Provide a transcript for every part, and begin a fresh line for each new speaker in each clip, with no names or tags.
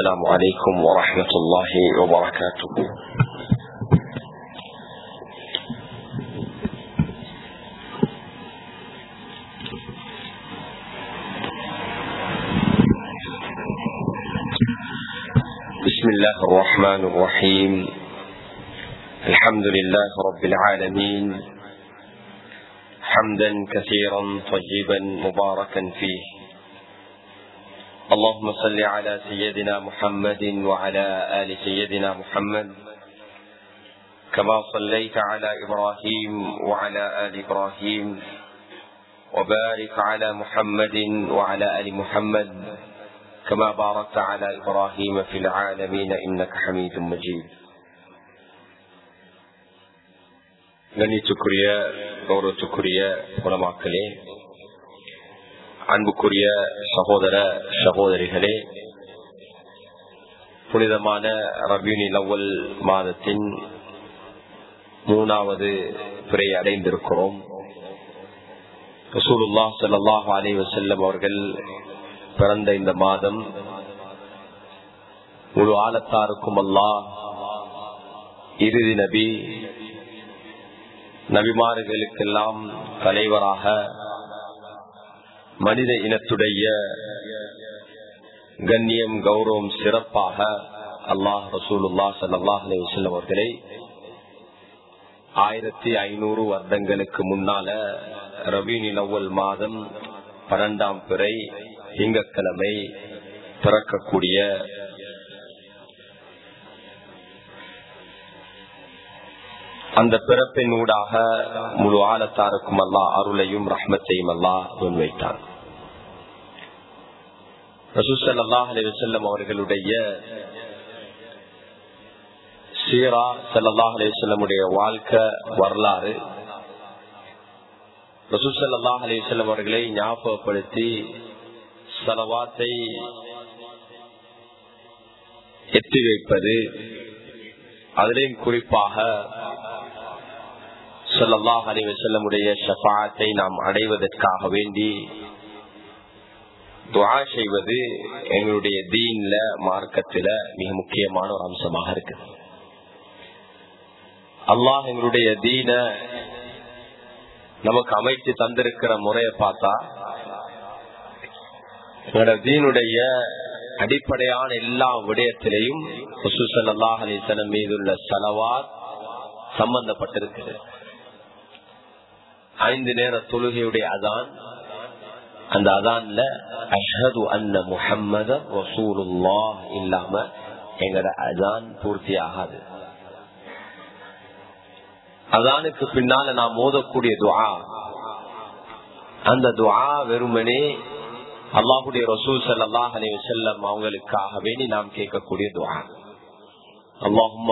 السلام عليكم ورحمة الله وبركاته. بسم الله الرحمن الرحيم. الحمد لله رب العالمين. حمدا كثيرا طيبا مباركا فيه. اللهم صل على سيدنا محمد وعلى آل سيدنا محمد كما صليت على إبراهيم وعلى آل إبراهيم وبارك على محمد وعلى آل محمد كما باركت على إبراهيم في العالمين إنك حميد مجيد. لن تكريا دورة تكريا ولا أكلين அன்புக்குரிய சகோதர சகோதரிகளே புனிதமான ரபியூனி லவல் மாதத்தின் மூணாவது பிறை அடைந்திருக்கிறோம். ரசூலுல்லா சல்லாஹ் அலி வசல்லம் அவர்கள் பிறந்த இந்த மாதம் முழு ஆழத்தாருக்கும் அல்லா இறுதி நபி நபிமார்களுக்கெல்லாம் தலைவராக மனித இனத்துடைய கண்ணியம் கௌரவம் சிறப்பாக அல்லாஹ் ரசூலுல்லா சல்லாஹ் அலி வசல்லம் அவர்களை ஆயிரத்தி ஐநூறு வருடங்களுக்கு முன்னால ரபீனி நவல் மாதம் பன்னெண்டாம் பிறை திங்கக்கிழமை பிறக்கக்கூடிய அந்த பிறப்பின் ஊடாக முழு ஆழத்தாருக்கும் அல்லா அருளையும் ரஹ்மத்தையும் அல்லா முன்வைத்தான். ரசூசல்லாஹ் அலிவசல்லம் அவர்களுடைய சீரா சல்லாஹ் அலிவசல்லமுடைய வாழ்க்கை வரலாறு. ரசூசல்லாஹ் அலிவசல்லம் அவர்களை ஞாபகப்படுத்தி சலவாத்தை எத்தி வைப்பது அதிலையும் குறிப்பாக சொல்லல்லாஹ் அலைவ செல்லமுடைய ஷபாத்தை நாம் அடைவதற்காக வேண்டி துவா செய்வது எங்களுடைய தீன்ல மார்க்கத்துல மிக முக்கியமான ஒரு அம்சமாக இருக்கு. அல்லாஹ் எங்களுடைய தீன நமக்கு அமைத்து தந்திருக்கிற முறையை பார்த்தா எங்களோட தீனுடைய அடிப்படையான எல்லா விடயத்திலையும் அல்லாஹ் அலிசலம் மீதுள்ள செலவாத் சம்பந்தப்பட்டிருக்கிறது. ஐந்து நேர தொழுகையுடைய அதான் அந்த அதான்ல அஷ்ஹது அன்ன முஹம்மத ரசூலுல்லா இல்லாம எங்கட அதான் பூர்த்தி ஆகாது. அதானுக்கு பின்னால நாம் மோதக்கூடிய துவா அந்த துவா வெறுமனே அல்லாஹுடைய ரசூல் சல்லாஹ் அலி வசல்லம் அவங்களுக்காக வேண்டி நாம் கேட்கக்கூடிய துவா அல்லாஹும்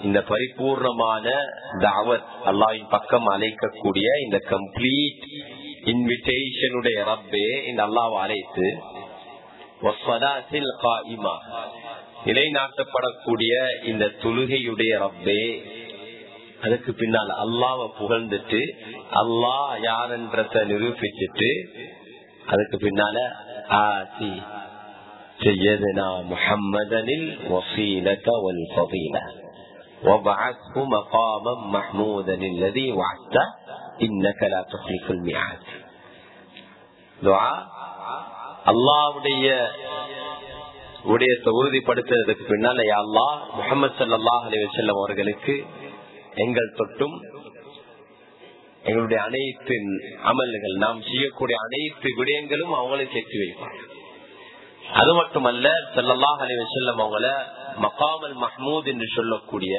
இந்த பரிபூர்ணமான தாவத் அல்லாவின் பக்கம் அழைக்கக்கூடிய இந்த கம்ப்ளீட் இன்விடேஷனுடைய ரப்பே இந்த அல்லாவை அழைத்து நிலைநாட்டப்படக்கூடிய இந்த தொழுகையுடைய ரப்பே. அதுக்கு பின்னால் அல்லாவை புகழ்ந்துட்டு அல்லாஹ் யார் யாருன்றத நிரூபிச்சுட்டு அதுக்கு பின்னால ஆசி செய்யதுனா முகம்மதனில் வசீலத ஒல் وابعثه مقاما محمودا الذي وعدته إنك لا تخلف الميعاد دعاء அல்லாவுடைய உடையத்தை உறுதிப்படுத்துறதுக்கு பின்னால அல்லா முகமது சல்லாஹ் அலி வசல்லம் அவர்களுக்கு எங்கள் தொட்டும் எங்களுடைய அனைத்து அமல்கள் நாம் செய்யக்கூடிய அனைத்து விடயங்களும் அவங்களை சேர்த்து வைப்பாங்க அது மட்டுமல்ல செல்லல்லாஹ் அலி வசல்லம் அவங்கள மகாமல் மஹ்மூத் என்று சொல்லக்கூடிய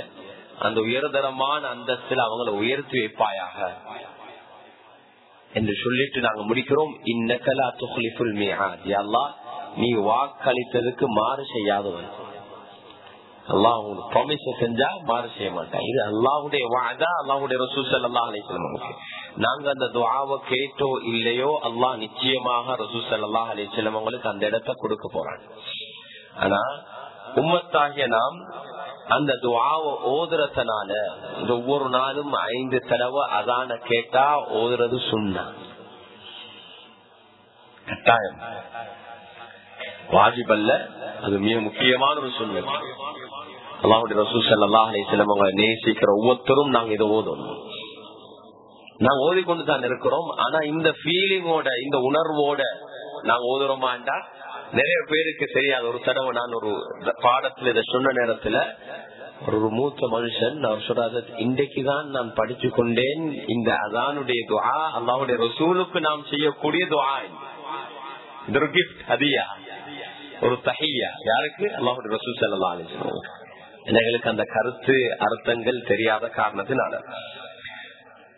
அந்த உயர்தரமான அந்தஸ்தில் அவங்கள உயர்த்தி வைப்பாயாக என்று சொல்லிட்டு நாங்க முடிக்கிறோம். இன்னக்கலா துஹ்லிஃபுல் மிஹாத். யல்லாஹ் நீ வாக்களித்ததுக்கு மாறு செய்யாதவன். அல்லாஹ் உங்களுக்கு ப்ராமிஸ் செஞ்சா மாறு செய்ய மாட்டான். இது அல்லாஹுடைய வாதா அல்லாஹுடைய ரசூல் சல்லா அலிஸ்லாம் நாங்க அந்த துவாவை கேட்டோ இல்லையோ அல்லாஹ் நிச்சயமாக ரசூல் சல்லா அலிஸ்லாம் அவங்களுக்கு அந்த இடத்த கொடுக்க போறாங்க ஆனா உம்மத்தாகிய நாம் அந்த துவாவை ஓதுறதுனால ஒவ்வொரு நாளும் ஐந்து தடவை அதான கேட்டா ஓதுறது சுண்ணா. கட்டாயம். வாஜிபல்ல அது மிக முக்கியமான ஒரு சூழ்நிலை அல்லாஹுடைய ரசூல் சல்லாஹ் அலிஸ்லம் அவங்களை நேசிக்கிற ஒவ்வொருத்தரும் நாங்க இதை ஓதணும். நாங்க ஓதிக்கொண்டு தான் இருக்கிறோம் ஆனா இந்த ஃபீலிங்கோட இந்த உணர்வோட நாங்க ஓதுறோமாண்டா? நிறைய பேருக்கு தெரியாது ஒரு தடவை நான் ஒரு பாடத்துல இதை சொன்ன நேரத்துல ஒரு மூத்த மனுஷன் அவர் சொல்றாரு இன்றைக்குதான் நான் படிச்சு கொண்டேன் இந்த அதானுடைய துவா அல்லாவுடைய ரசூலுக்கு நாம் செய்யக்கூடிய துவா இது ஒரு கிஃப்ட் அதியா ஒரு தஹியா. யாருக்கு? அல்லாவுடைய ரசூல் செல்லலாம் எங்களுக்கு அந்த கருத்து அர்த்தங்கள் தெரியாத காரணத்தினால.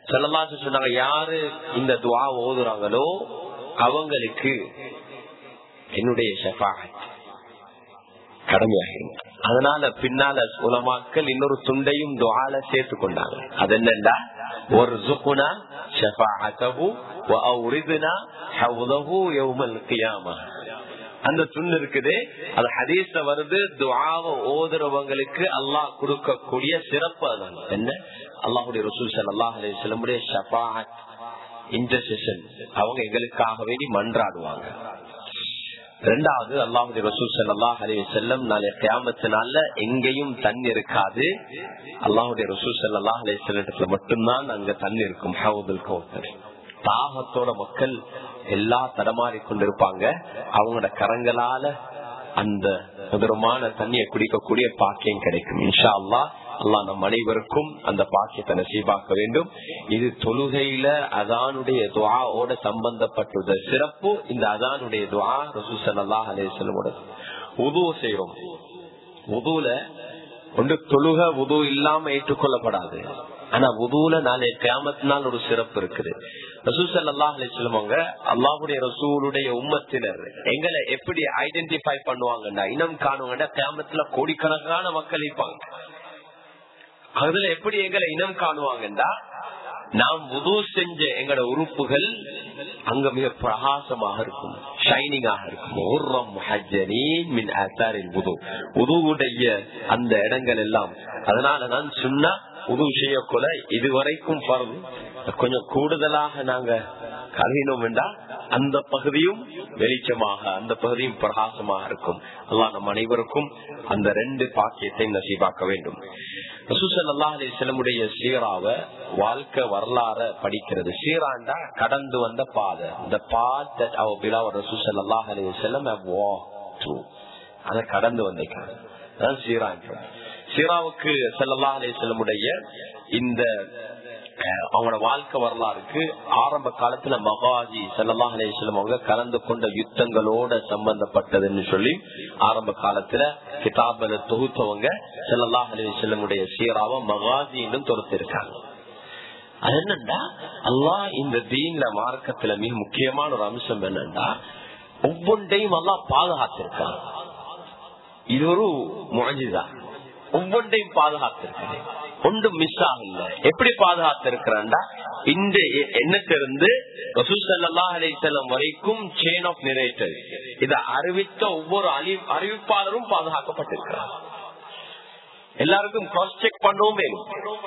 செல்லலாம் சொன்னாங்க யாரு இந்த துவா ஓதுறாங்களோ அவங்களுக்கு என்னுடைய ஷெஃபாகத் கடமையாகும் அதனால பின்னால உலமாக்கள் இன்னொரு துண்டையும் துவால சேர்த்து கொண்டாங்க அது என்னண்டா ஒரு ஜுகுனா ஷெஃபாத்தஹு அந்த துண் இருக்குது. அது ஹதீஸ்ல வருது. துவாவ ஓதுறவங்களுக்கு அல்லாஹ் கொடுக்கக்கூடிய சிறப்பு அதான் என்ன? அல்லாஹுடைய ரசூல் சல்லாஹ் அலிஸ்லமுடைய ஷபாத் இன்டர்செஷன் அவங்க எங்களுக்காக வேண்டி மன்றாடுவாங்க. ரெண்டாவது அல்லாஹுடைய ரசூல் சல்லாஹ் அலி செல்லம் நாளைய கியாமத்தினால எங்கேயும் தண்ணி இருக்காது. அல்லாஹுடைய ரசூல் சல்லாஹ் அலி செல்லத்துல மட்டும்தான் அங்க தண்ணி இருக்கும். ஹவுதுல் கௌத்தர். தாகத்தோட மக்கள் எல்லா தடமாறி கொண்டிருப்பாங்க அவங்களோட கரங்களால அந்த முதரமான தண்ணியை குடிக்கக்கூடிய பாக்கியம் கிடைக்கும். இன்ஷா அல்லா அல்லா நம் அனைவருக்கும் அந்த பாக்கியத்தை நசீபாக்க வேண்டும். இது தொழுகையில அதானுடைய துவாவோட சம்பந்தப்பட்டுள்ள சிறப்பு இந்த அதானுடைய துவா ரசூசல்லா அலேசலமோட உது செய்யறோம் உதுல ஒன்று தொழுக உது இல்லாம ஏற்றுக்கொள்ளப்படாது. ஆனா உதுல நாளை கிராமத்தினால் ஒரு சிறப்பு இருக்குது. ரசூல் அல்லாஹ் சொல்லுவாங்க அல்லாஹுடைய ரசூலுடைய உம்மத்தினர் எங்களை எப்படி ஐடென்டிஃபை பண்ணுவாங்கன்னா இனம் காணுவாங்கன்னா கிராமத்துல கோடிக்கணக்கான மக்கள் இருப்பாங்க. அதுல எப்படி எங்களை இனம் காணுவாங்கடா நாம் உது செஞ்ச எங்களோட உறுப்புகள் அங்க மிக பிரகாசமாக இருக்கும் ஷைனிங்காக இருக்கும். உதுவுடைய அந்த இடங்கள் எல்லாம் அதனால நான் சொன்னா உதவு செய்யக்கூட இதுவரைக்கும் கொஞ்சம் கூடுதலாக நாங்க கருதினோம் என்றால் அந்த பகுதியும் வெளிச்சமாக அந்த பகுதியும் பிரகாசமாக இருக்கும். அல்லாஹ் நம் அனைவருக்கும் அந்த ரெண்டு பாக்கியத்தை நசீபாக்க வேண்டும். ரசூசல்லா அலிஸ்லமுடைய சீராவ வாழ்க்கை வரலாற படிக்கிறது. சீராண்டா கடந்து வந்த பாதை. இந்த பாத் அவர் பிலாவர் ரசூசல்லா அலிஸ்லம் அதை கடந்து வந்திருக்காங்க சீரான் சீராவுக்கு செல்லல்லா செல்லமுடைய இந்த அவங்களோட வாழ்க்கை வரலாறுக்கு ஆரம்ப காலத்துல மகாஜி சல்லா அலிஸ்லம் அவங்க கலந்து கொண்ட யுத்தங்களோட சம்பந்தப்பட்டதுன்னு சொல்லி ஆரம்ப காலத்துல கிதாபல தொகுத்தவங்க சல்லா அலிஸ்லமுடைய சீராவை மகாஜின்னு தொடுத்திருக்காங்க அது என்னண்டா அல்லா இந்த தீன்ல மார்க்கத்துல மிக முக்கியமான ஒரு அம்சம் என்னண்டா ஒவ்வொன்றையும் அல்லா பாதுகாத்திருக்காங்க இது ஒரு முழஞ்சுதான் ஒவ்வொன்றையும் பாதுகாத்திருக்கிறேன். ஒன்றும் மிஸ் ஆகல. எப்படி பாதுகாத்திருக்கிறான்டா? இந்த எண்ணத்திலிருந்து செல்லம் வரைக்கும் செயின் ஆஃப் நிரேட்டர் இதை அறிவித்த ஒவ்வொரு அறிவிப்பாளரும் பாதுகாக்கப்பட்டிருக்கிறார். எல்லாருக்கும் கிராஸ் செக் பண்ணவும். வேணும்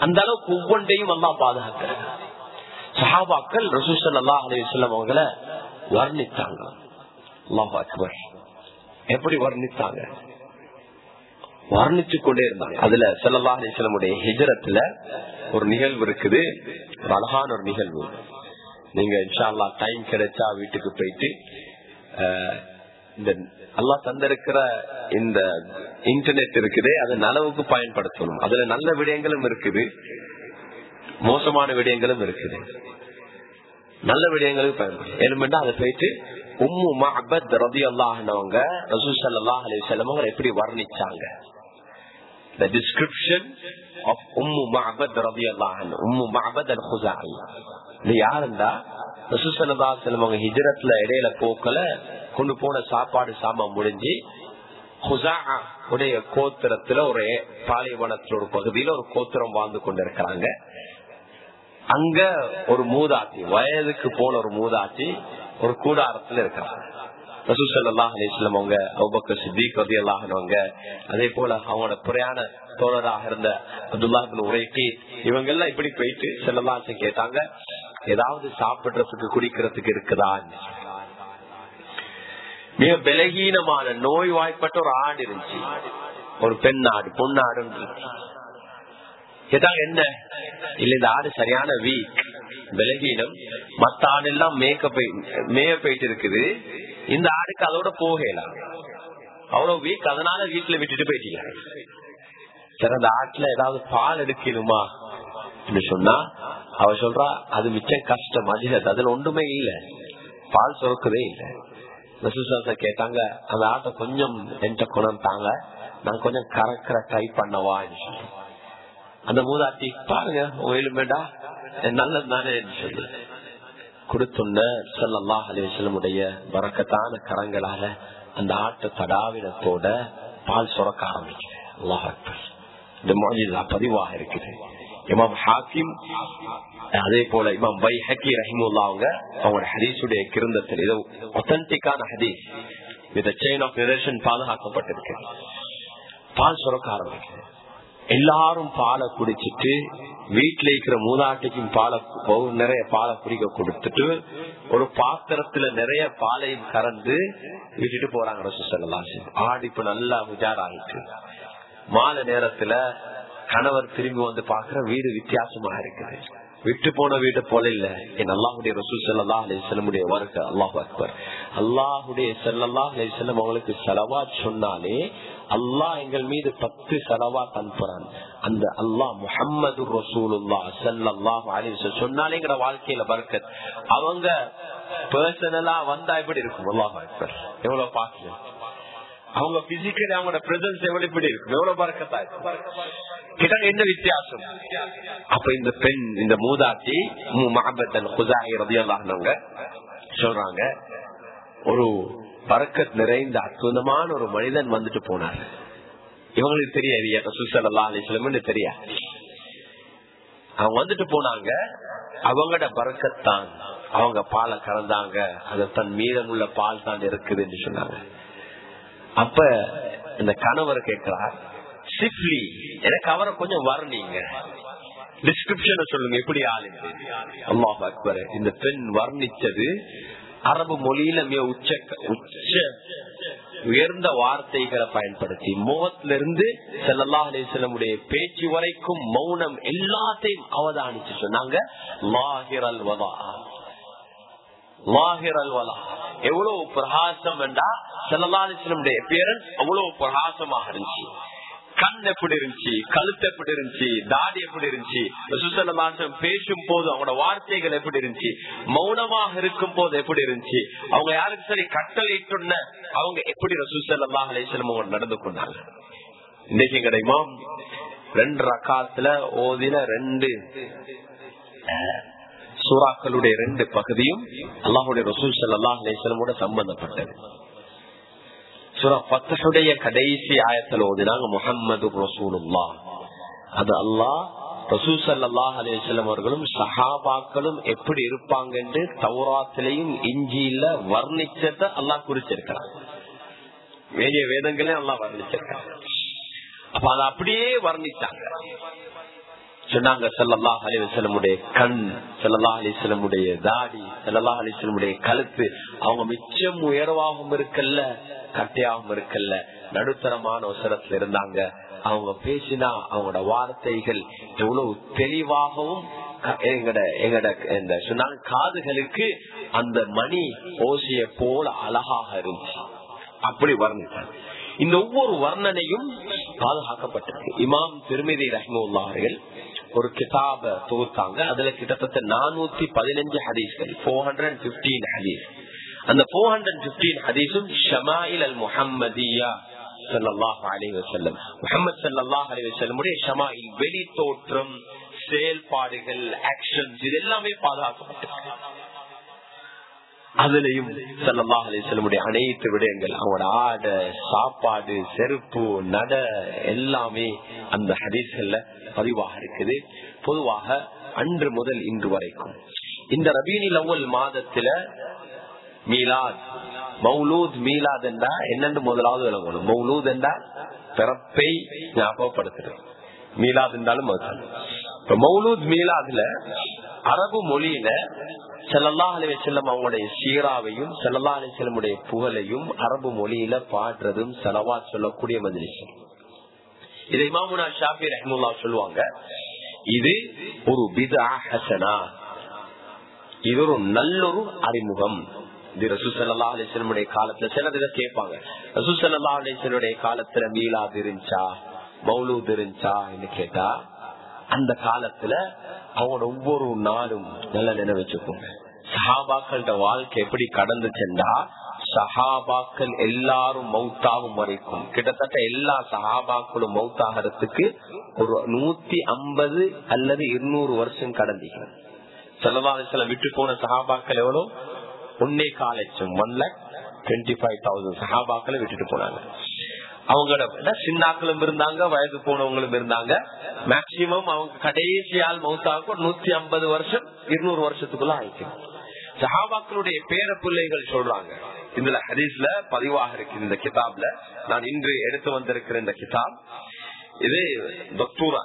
அந்த அளவுக்கு ஒவ்வொன்றையும் அல்லா பாதுகாக்கிறார் சஹாபாக்கள் ரசூசல் அல்லா அலிவல்லம் அவங்களை வர்ணித்தாங்க. எப்படி வர்ணித்தாங்க? வர்ணிச்சு கொண்டே இருந்தாங்க. அதுல செல்லல்லா அலிசலமுடைய ஹிஜரத்துல ஒரு நிகழ்வு இருக்குது. அழகான ஒரு நிகழ்வு. நீங்க இன்ஷால்லா டைம் கிடைச்சா வீட்டுக்கு போயிட்டு இந்த அல்லா தந்திருக்கிற இந்த இன்டர்நெட் இருக்குது. அதை நலவுக்கு பயன்படுத்தணும். அதுல நல்ல விடயங்களும் இருக்குது. மோசமான விடயங்களும் இருக்குது. நல்ல விடயங்களுக்கு பயன்படுத்தும் ஏழுமெண்டா அதை போயிட்டு உம்மு மஹபத் ரதி அல்லாஹ்னவங்க ரசூல் சல்லாஹ் அலிசல்லம் அவங்க எப்படி வர்ணிச்சாங்க? The description of உம்மு மஹபத் ரதி அல்லாஹ் உம்மு மஹபத் அல் ஹுசாய் இது யாருந்தா ரசூல் சல்லாஹ் ஹிஜரத்ல இடையில போக்கல கொண்டு போன சாப்பாடு சாமான் முடிஞ்சு ஹுசா உடைய கோத்திரத்துல ஒரு பாலைவனத்துல ஒரு பகுதியில ஒரு கோத்திரம் வாழ்ந்து கொண்டிருக்கிறாங்க. அங்க ஒரு மூதாட்டி வயதுக்கு போன ஒரு மூதாட்டி ஒரு கூடாரத்துல இருக்கிறாங்க அவங்க சித்திக் ரதி அல்லாஹனவங்க அதே போல அவங்களோட புறையான தோழராக இருந்த அப்துல்லாஹின் உரைக்கு இவங்க எல்லாம் இப்படி போயிட்டு செல்லலாச்சு கேட்டாங்க ஏதாவது சாப்பிடுறதுக்கு குடிக்கிறதுக்கு இருக்குதா? மிக பலகீனமான நோய் வாய்ப்பட்ட ஒரு ஆடு இருந்துச்சு. ஒரு பெண் ஆடு பொண்ணாடு கேட்டாங்க என்ன? இல்ல இந்த ஆடு சரியான வீக். பலகீனம் மத்த ஆடு எல்லாம் மேக்க மேய போயிட்டு இருக்குது இந்த ஆடுக்கு அதோட போகலாம் அவ்வளவு வீக் அதனால வீட்டுல விட்டுட்டு போயிட்டீங்க. சரி அந்த ஆட்டுல ஏதாவது பால் எடுக்கணுமா? சொன்னா அவ சொல்றா அது மிச்சம் கஷ்டம் அதிகம். அதுல ஒன்றுமே இல்ல. பால் சுரக்குதே இல்ல. கேட்டாங்க அந்த ஆட்டை கொஞ்சம் என்கிட்ட கொண்டாங்க நான் கொஞ்சம் கறக்கிற ட்ரை பண்ணவா? அந்த மூதாட்டி பாருங்க வேலுமேடா நல்லது தானே சொல்லு. கொடுத்துள்ள சொல்லல்லா அலிவசலமுடைய வரக்கத்தான கரங்களால அந்த ஆட்டு தடாவிடத்தோட பால் சுரக்க ஆரம்பிக்கிறேன் அல்லாஹ் இந்த மொழிதா பதிவாக இருக்குது. இமாம் ஹாக்கிம் அதே போல இமாம் பை ஹக்கி ரஹிமுல்லா அவங்க அவங்களோட ஹதீஸுடைய கிருந்தத்தில் இது ஒத்தன்டிக்கான ஹதீஸ். வித் செயின் ஆஃப் ரிலேஷன் பாதுகாக்கப்பட்டிருக்கு. பால் சுரக்க ஆரம்பிக்கிறேன் எல்லாரும் பாலை குடிச்சிட்டு வீட்டுல இருக்கிற மூதாட்டிக்கும் பாலை நிறைய பாலை குடிக்க கொடுத்துட்டு ஒரு பாத்திரத்துல நிறைய பாலையும் கறந்து விட்டுட்டு போறாங்க ரசூசல்லாம் ஆடு இப்ப நல்லா உஜாராயிட்டு. மாலை நேரத்துல கணவர் திரும்பி வந்து பாக்குற வீடு வித்தியாசமா இருக்குது. விட்டு போன வீடு போல இல்ல. என் அல்லாஹுடைய ரசூல் செல்லா அலிசல்லமுடைய வருக அல்லாஹு அக்பர். அல்லாஹுடைய செல்லல்லா அலிசல்லம் அவங்களுக்கு செலவா சொன்னாலே அல்லாஹ் எங்கள் மீது பத்து செலவா தன்புறான் அந்த அல்லாஹ் முஹம்மது ரசூலுல்லா சல்லாஹ் அலிசல் சொன்னாலே எங்க வாழ்க்கையில பறக்கத். அவங்க பர்சனலா வந்தா எப்படி இருக்கும்? அல்லாஹ் எவ்வளவு பாக்கல அவங்க பிசிக்கலி அவங்களோட பிரசன்ஸ் எவ்வளவு இப்படி இருக்கும்? எவ்வளவு பறக்கத்தா இருக்கும்? என்ன வித்தியாசம்? அப்ப இந்த பெண் இந்த மூதாட்டி மஹபத்தன் குசாயி அல்லாஹ் சொல்றாங்க ஒரு பறக்கத் நிறைந்த அற்புதமான ஒரு மனிதன் வந்துட்டு போனார். இவங்களுக்கு தெரியாது சுசல்லா அலிஸ்லம்னு தெரியா அவங்க வந்துட்டு போனாங்க அவங்களோட பறக்கத்தான் அவங்க பாலை கலந்தாங்க அது தன் மீதமுள்ள பால் தான் இருக்குதுன்னு சொன்னாங்க. அப்ப இந்த கணவர் கேட்கிறார் சிப்லி எனக்கு அவரை கொஞ்சம் வரணிங்க. டிஸ்கிரிப்ஷன் சொல்லுங்க எப்படி ஆளுங்க? அல்லாஹ் அக்பர் இந்த பெண் வர்ணிச்சது அரபு மொழியில மிக உச்ச உச்ச உயர்ந்த வார்த்தைகளை பயன்படுத்தி முகத்துல இருந்து செல்லல்லா அலிஸ்லமுடைய பேச்சு வரைக்கும் மௌனம் எல்லாத்தையும் அவதானிச்சு சொன்னாங்க. லாஹிர் அல்வதா லாஹிர் அல்வலா எவ்வளவு பிரகாசம் என்றா செல்லல்லா அலிஸ்லமுடைய பேரன் அவ்வளவு பிரகாசமாக இருந்துச்சு. கண் எப்படி இருந்துச்சு கழுத்து எப்படி இருந்துச்சு தாடி எப்படி இருந்துச்சு சுசலமாசம் பேசும் போது அவங்களோட வார்த்தைகள் எப்படி இருந்துச்சு மௌனமாக இருக்கும் போது எப்படி இருந்துச்சு அவங்க யாருக்கு சரி கட்டளை அவங்க எப்படி ரசூசல்லா அலிஸ்லம் அவங்க நடந்து கொண்டாங்க. இன்னைக்கு கிடைக்குமா ரெண்டு ரக்காத்துல ஓதின ரெண்டு சூறாக்களுடைய ரெண்டு பகுதியும் அல்லாஹுடைய ரசூல் சல்லா அலிஸ்லமோட சம்பந்தப்பட்டது. சுரா கடைசி ஆயத்தில் ஓதினாங்க முகம்மது ரசூலுல்லா அது அல்லாஹ் ரசூல் சல்லாஹ் அலிஸ்லம் அவர்களும் சஹாபாக்களும் எப்படி இருப்பாங்க என்று தௌராத்திலையும் இஞ்சியில வர்ணிச்சத அல்லாஹ் குறிச்சிருக்கிறான் வேதிய வேதங்களே அல்லாஹ் வர்ணிச்சிருக்காங்க அப்ப அதை அப்படியே வர்ணிச்சாங்க சொன்னாங்க செல்லல்லா அலிவசலமுடைய கண் செல்லல்லா அலிசலமுடைய தாடி செல்லல்லா அலிசலமுடைய கழுத்து அவங்க மிச்சம் உயர்வாகவும் இருக்கல்ல கட்டையாகவும் இருக்கல்ல. நடுத்தரமான அவசரத்துல இருந்தாங்க. அவங்க பேசினா அவங்களோட வார்த்தைகள் எவ்வளவு தெளிவாகவும் எங்கட எங்கட இந்த சொன்னாங்க காதுகளுக்கு அந்த மணி ஓசிய போல அழகாக இருந்துச்சு. அப்படி வர்ணித்தார். இந்த ஒவ்வொரு வர்ணனையும் பாதுகாக்கப்பட்டிருக்கு. இமாம் திருமிதி ரஹ்முல்லார்கள் ஒரு கிதாப தொகுத்தாங்க. அதுல கிட்டத்தட்ட நானூத்தி பதினஞ்சு ஹதீஸ்கள் போர் ஹண்ட்ரட் பிப்டீன் ஹதீஸ். அந்த போர் ஹண்ட்ரட் பிப்டீன் ஹதீஸும் ஷமாயில் அல் முஹம்மதியா சல்லாஹ் அலி வசல்லம் முகமது சல்லாஹ் அலி வசல்லமுடைய ஷமாயில் வெளி தோற்றம் செயல்பாடுகள் ஆக்ஷன்ஸ் இது எல்லாமே பாதுகாக்கப்பட்டிருக்கு அதுலயும் சல்லாஹ் அலிஸ்லமுடைய அனைத்து விடயங்கள் அவங்களோட ஆட சாப்பாடு செருப்பு நட எல்லாமே அந்த ஹதீஸ்கள்ல பதிவாக இருக்குது. பொதுவாக அன்று முதல் இன்று வரைக்கும். இந்த ரபீனில் அவ்வல் மாதத்துல மீலாத். மௌலூத் மீலாத் என்றா என்னென்று முதலாவது விளங்கணும். மௌலூத் என்றா பிறப்பை ஞாபகப்படுத்துறது. மீலாத் என்றாலும் இப்ப மௌலூத் மீலாதுல அரபு மொழியில செல்லல்லா அலி செல்லம் அவங்களுடைய சீராவையும் செல்லல்லா அலி செல்லமுடைய புகழையும் அரபு மொழியில பாடுறதும் செலவா சொல்லக்கூடிய மஜ்லிஸ். இதை இமாமுனா ஷாபி ரஹமுல்லா சொல்லுவாங்க. இது ஒரு பிதா ஹசனா. இது ஒரு நல்லொரு அறிமுகம். இது ரசூசல்லா காலத்துல சிலது இதை கேட்பாங்க. ரசூசல்லா அலிஸ்லனுடைய காலத்துல மீலாது இருந்துச்சா? இருந்துச்சா? கேட்டா அந்த காலத்துல அவங்களோட ஒவ்வொரு நாளும் நல்ல நினைவச்சுக்கோங்க சஹாபாக்கள்ட வாழ்க்கை எப்படி கடந்துச்சுண்டா சஹாபாக்கள் எல்லாரும் மௌத்தாவும் வரைக்கும் கிட்டத்தட்ட எல்லா சஹாபாக்களும் மௌத்தாகிறதுக்கு ஒரு நூத்தி ஐம்பது அல்லது இருநூறு வருஷம் கடந்தீங்க செலவாலத்துல விட்டு போன சஹாபாக்கள் எவ்வளவு? ஒன்னே கால் லட்சம் one lakh twenty five thousand சஹாபாக்களை விட்டுட்டு போனாங்க. அவங்களோட சின்னாக்களும் இருந்தாங்க வயது போனவங்களும் இருந்தாங்க. மேக்சிமம் அவங்க கடைசி ஆள் மௌத்தாவுக்கு நூத்தி ஐம்பது வருஷம் இருநூறு வருஷத்துக்குள்ள ஆயிடுச்சு. சஹாபாக்களுடைய பேர பிள்ளைகள் சொல்றாங்க. இதுல ஹரீஸ்ல பதிவாக இருக்கு இந்த கிதாப்ல. நான் இன்று எடுத்து வந்திருக்கிற இந்த கிதாப். இது டாக்டூரா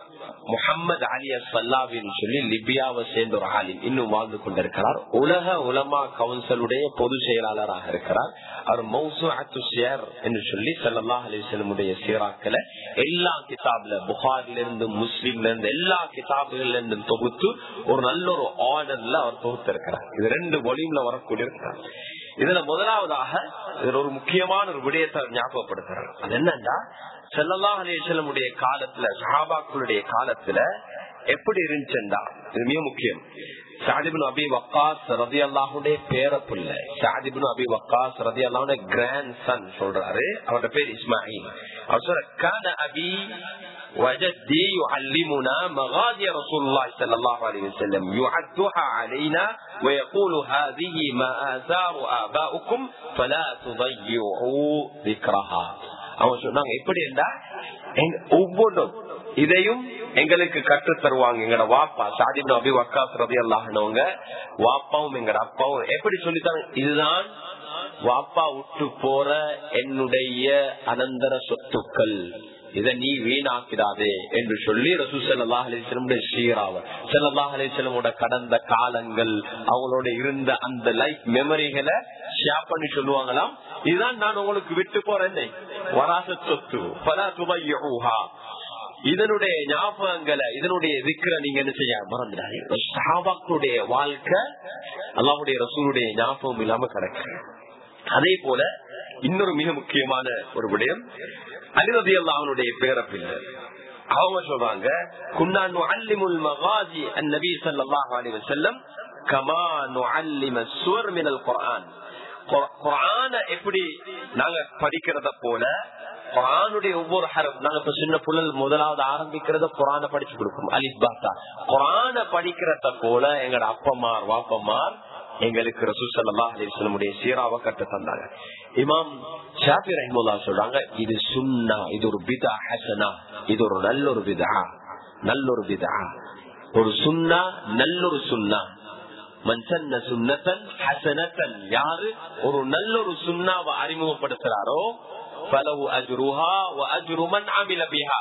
முகமது அலி அல்லாவின் சொல்லி லிபியாவை சேர்ந்த ஒரு ஆலிம். இன்னும் வாழ்ந்து கொண்டிருக்கிறார். உலக உலமா கவுன்சிலுடைய பொது செயலாளராக இருக்கிறார். அவர் மௌசு அத்துஷியர் என்று சொல்லி சல்லா அலிஸ்லமுடைய சீராக்களை எல்லா கிதாப்ல புகாரில இருந்து முஸ்லீம்ல இருந்து எல்லா கிதாபுகள்ல இருந்து தொகுத்து ஒரு நல்ல ஒரு ஆர்டர்ல அவர் தொகுத்து இருக்கிறார் இது ரெண்டு வொலியும்ல வரக்கூடிய இருக்கிறார் இதுல முதலாவதாக இதுல ஒரு முக்கியமான ஒரு விடயத்தை ஞாபகப்படுத்துறாரு. அது என்னன்னா செல்லல்லா அலிசல்லமுடைய காலத்துல சஹாபாக்களுடைய காலத்துல எப்படி இருந்துச்சுண்டா இது மிக முக்கியம் சாதிபின் அபி வக்காஸ் ரதி அல்லாஹுடைய பேர புள்ள சாதிபின் அபி வக்காஸ் ரதி அல்லாஹுடைய கிராண்ட் சன் சொல்றாரு அவரோட பேர் இஸ்மாயில் அவர் சொல்ற கான அபி وجدي يعلمنا مغازي رسول الله صلى الله عليه وسلم يعدها علينا ويقول هذه ما آثار آباؤكم فلا تضيعوا ذكرها அவன் சொன்னாங்க எப்படி என்றா ஒவ்வொன்றும் இதையும் எங்களுக்கு கற்று தருவாங்க. எங்கட வாப்பா சாதி அபி வக்காஸ் ரபி அல்லாஹனவங்க வாப்பாவும் எங்கட அப்பாவும் எப்படி சொல்லித்தாங்க? இதுதான் வாப்பா விட்டு போற என்னுடைய அனந்தர சொத்துக்கள். இதை நீ வீணாக்கிறாதே என்று சொல்லி ரசூ சல்லா அலிஸ்லமுடைய ஸ்ரீராவ சல்லா அலிஸ்லமோட கடந்த காலங்கள் அவங்களோட இருந்த அந்த லைஃப் மெமரிகளை ஷேர் பண்ணி சொல்லுவாங்களாம். இதுதான் நான் உங்களுக்கு விட்டு போறேன் வராச சொத்து பல துபையூஹா. இதனுடைய ஞாபகங்களை இதனுடைய விக்கிர நீங்க என்ன செய்ய மறந்துடாதீங்க. சாபாக்களுடைய வாழ்க்கை அல்லாவுடைய ரசூலுடைய ஞாபகம் இல்லாம கிடக்கு. அதே போல இன்னொரு மிக முக்கியமான ஒரு விடயம். அலிரதி அல்லாஹனுடைய பேரப்பிள்ளை. அவங்க சொல்றாங்க குன்னான் அல்லிமுல் மகாஜி அந்நபி ஸல்லல்லாஹு அலைஹி வஸல்லம் கமா நுஅல்லிம சுவர் மினல் குர்ஆன். குரான எப்படி நாங்க படிக்கிறத போல குரானுடைய ஒவ்வொரு ஹரம் நாங்க இப்ப சின்ன புள்ளல் முதலாவது ஆரம்பிக்கிறத குரான படிச்சு கொடுக்கும் அலிப் பாத்தா. குரான படிக்கிறத போல எங்கட அப்பமார் வாப்பமார் எங்களுக்கு ரசூசல்லா அலிஸ்லமுடைய சீராவை கட்டு தந்தாங்க. இமாம் ஷாபி ரஹ்முல்லா சொல்றாங்க இது சுன்னா இது ஒரு பிதா ஹசனா இது ஒரு நல்ல ஒரு விதா நல்ல ஒரு விதா ஒரு சுன்னா நல்ல ஒரு சுன்னா. மன்சன்ன சுன்னத்தன் ஹசனத்தன் யாரு ஒரு நல்ல ஒரு சுண்ணாவை அறிமுகப்படுத்துறாரோ பலவு அஜ்ருஹா அஜ்ருமன் அமில பிஹா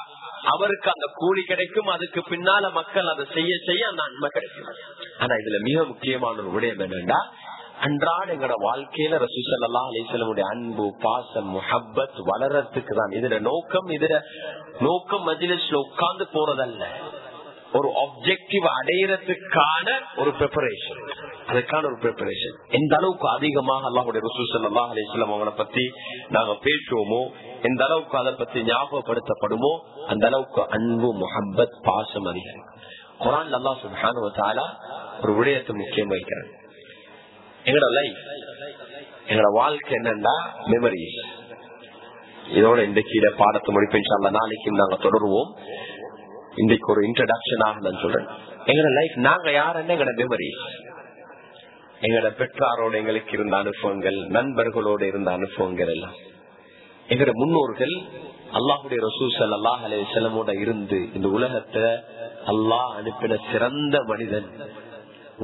அவருக்கு அந்த கூலி கிடைக்கும் அதுக்கு பின்னால மக்கள் அதை செய்ய செய்ய அந்த நன்மை கிடைக்கும். ஆனா இதுல மிக முக்கியமான ஒரு விடயம் என்னன்னா அன்றாட எங்களோட வாழ்க்கையில ரசூசல்லா அலிசலமுடைய அன்பு பாசம் முஹப்பத் வளர்றதுக்கு தான் இதுல நோக்கம் இதுல நோக்கம் மஜிலிஸ்ல உட்கார்ந்து போறதல்ல. ஒரு ஆப்ஜெக்டிவ் அடையறதுக்கான ஒரு ப்ரிப்பரேஷன் அதுக்கான ஒரு ப்ரிப்பரேஷன் எந்த அளவுக்கு அதிகமாக அல்லாஹுடைய ரசூசல்லா அலிஸ்லாம் அவங்களை பத்தி நாங்க பேசுவோமோ எந்த அளவுக்கு அதை பத்தி ஞாபகப்படுத்தப்படுமோ அந்த அளவுக்கு அன்பு முஹப்பத் பாசம் அதிகம். குரான் அல்லா சுபான ஒரு விடயத்தை முக்கியம் வைக்கிறேன் எங்களோட லைஃப் எங்களோட வாழ்க்கை என்னன்னா மெமரிஸ் இதோட இந்த கீழே பாடத்தை முடிப்பேன் நாளைக்கு நாங்க தொடருவோம். இன்றைக்கு ஒரு இன்ட்ரடக்ஷன் ஆக நான் சொல்றேன். எங்களோட லைஃப் நாங்க யாருன்னு எங்களோட மெமரிஸ் எங்களோட பெற்றாரோட எங்களுக்கு இருந்த அனுபவங்கள் நண்பர்களோட இருந்த அனுபவங்கள் எல்லாம். எங்களோட முன்னோர்கள் அல்லாஹுடைய ரசூசல் அல்லாஹ் அலே செல்லமோட இருந்து இந்த உலகத்தை அல்லாஹ் அனுப்பின சிறந்த மனிதன்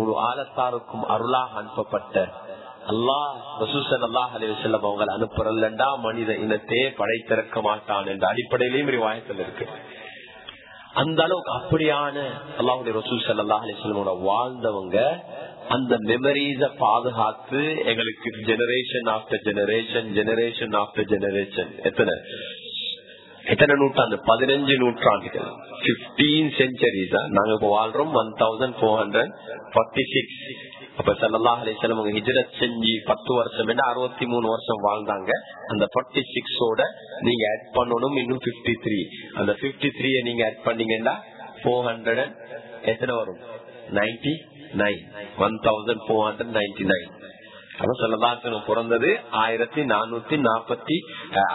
ஒரு ஆலத்தாருக்கும் அருளாக அனுப்பப்பட்ட அல்லாஹ் ரசூசன் அல்லாஹ் அலி செல்லம் அவங்க அனுப்புறல்லண்டா மனித இனத்தையே படைத்திறக்க மாட்டான் என்ற அடிப்படையிலேயும் வாயத்தில் இருக்கு. அந்த அளவுக்கு அப்படியான அல்லாஹுடைய ரசூல் சல்லா அலிஸ்லமோட வாழ்ந்தவங்க அந்த மெமரிஸ பாதுகாத்து எங்களுக்கு generation after generation generation after generation எத்தனை? எத்தனை நூற்றாண்டு? பதினஞ்சு நூற்றாண்டுகள். பிப்டீன் செஞ்சுரிஸ் நாங்க இப்ப வாழ்றோம் one thousand four hundred forty six அப்ப சல்லா அலிஸ்லம் அவங்க ஹிஜரத் செஞ்சு பத்து வருஷம் என்ன அறுபத்தி மூணு வருஷம் வாழ்ந்தாங்க. அந்த ஃபார்ட்டி சிக்ஸோட நீங்க ஆட் பண்ணணும் இன்னும் பிப்டி த்ரீ அந்த பிப்டி த்ரீ நீங்க ஆட் பண்ணீங்கன்னா போர் ஹண்ட்ரட் எத்தனை வரும்? Ninety nine one thousand four hundred ninety nine சொல்லதாசனம் பிறந்தது ஆயிரத்தி நானூத்தி நாற்பத்தி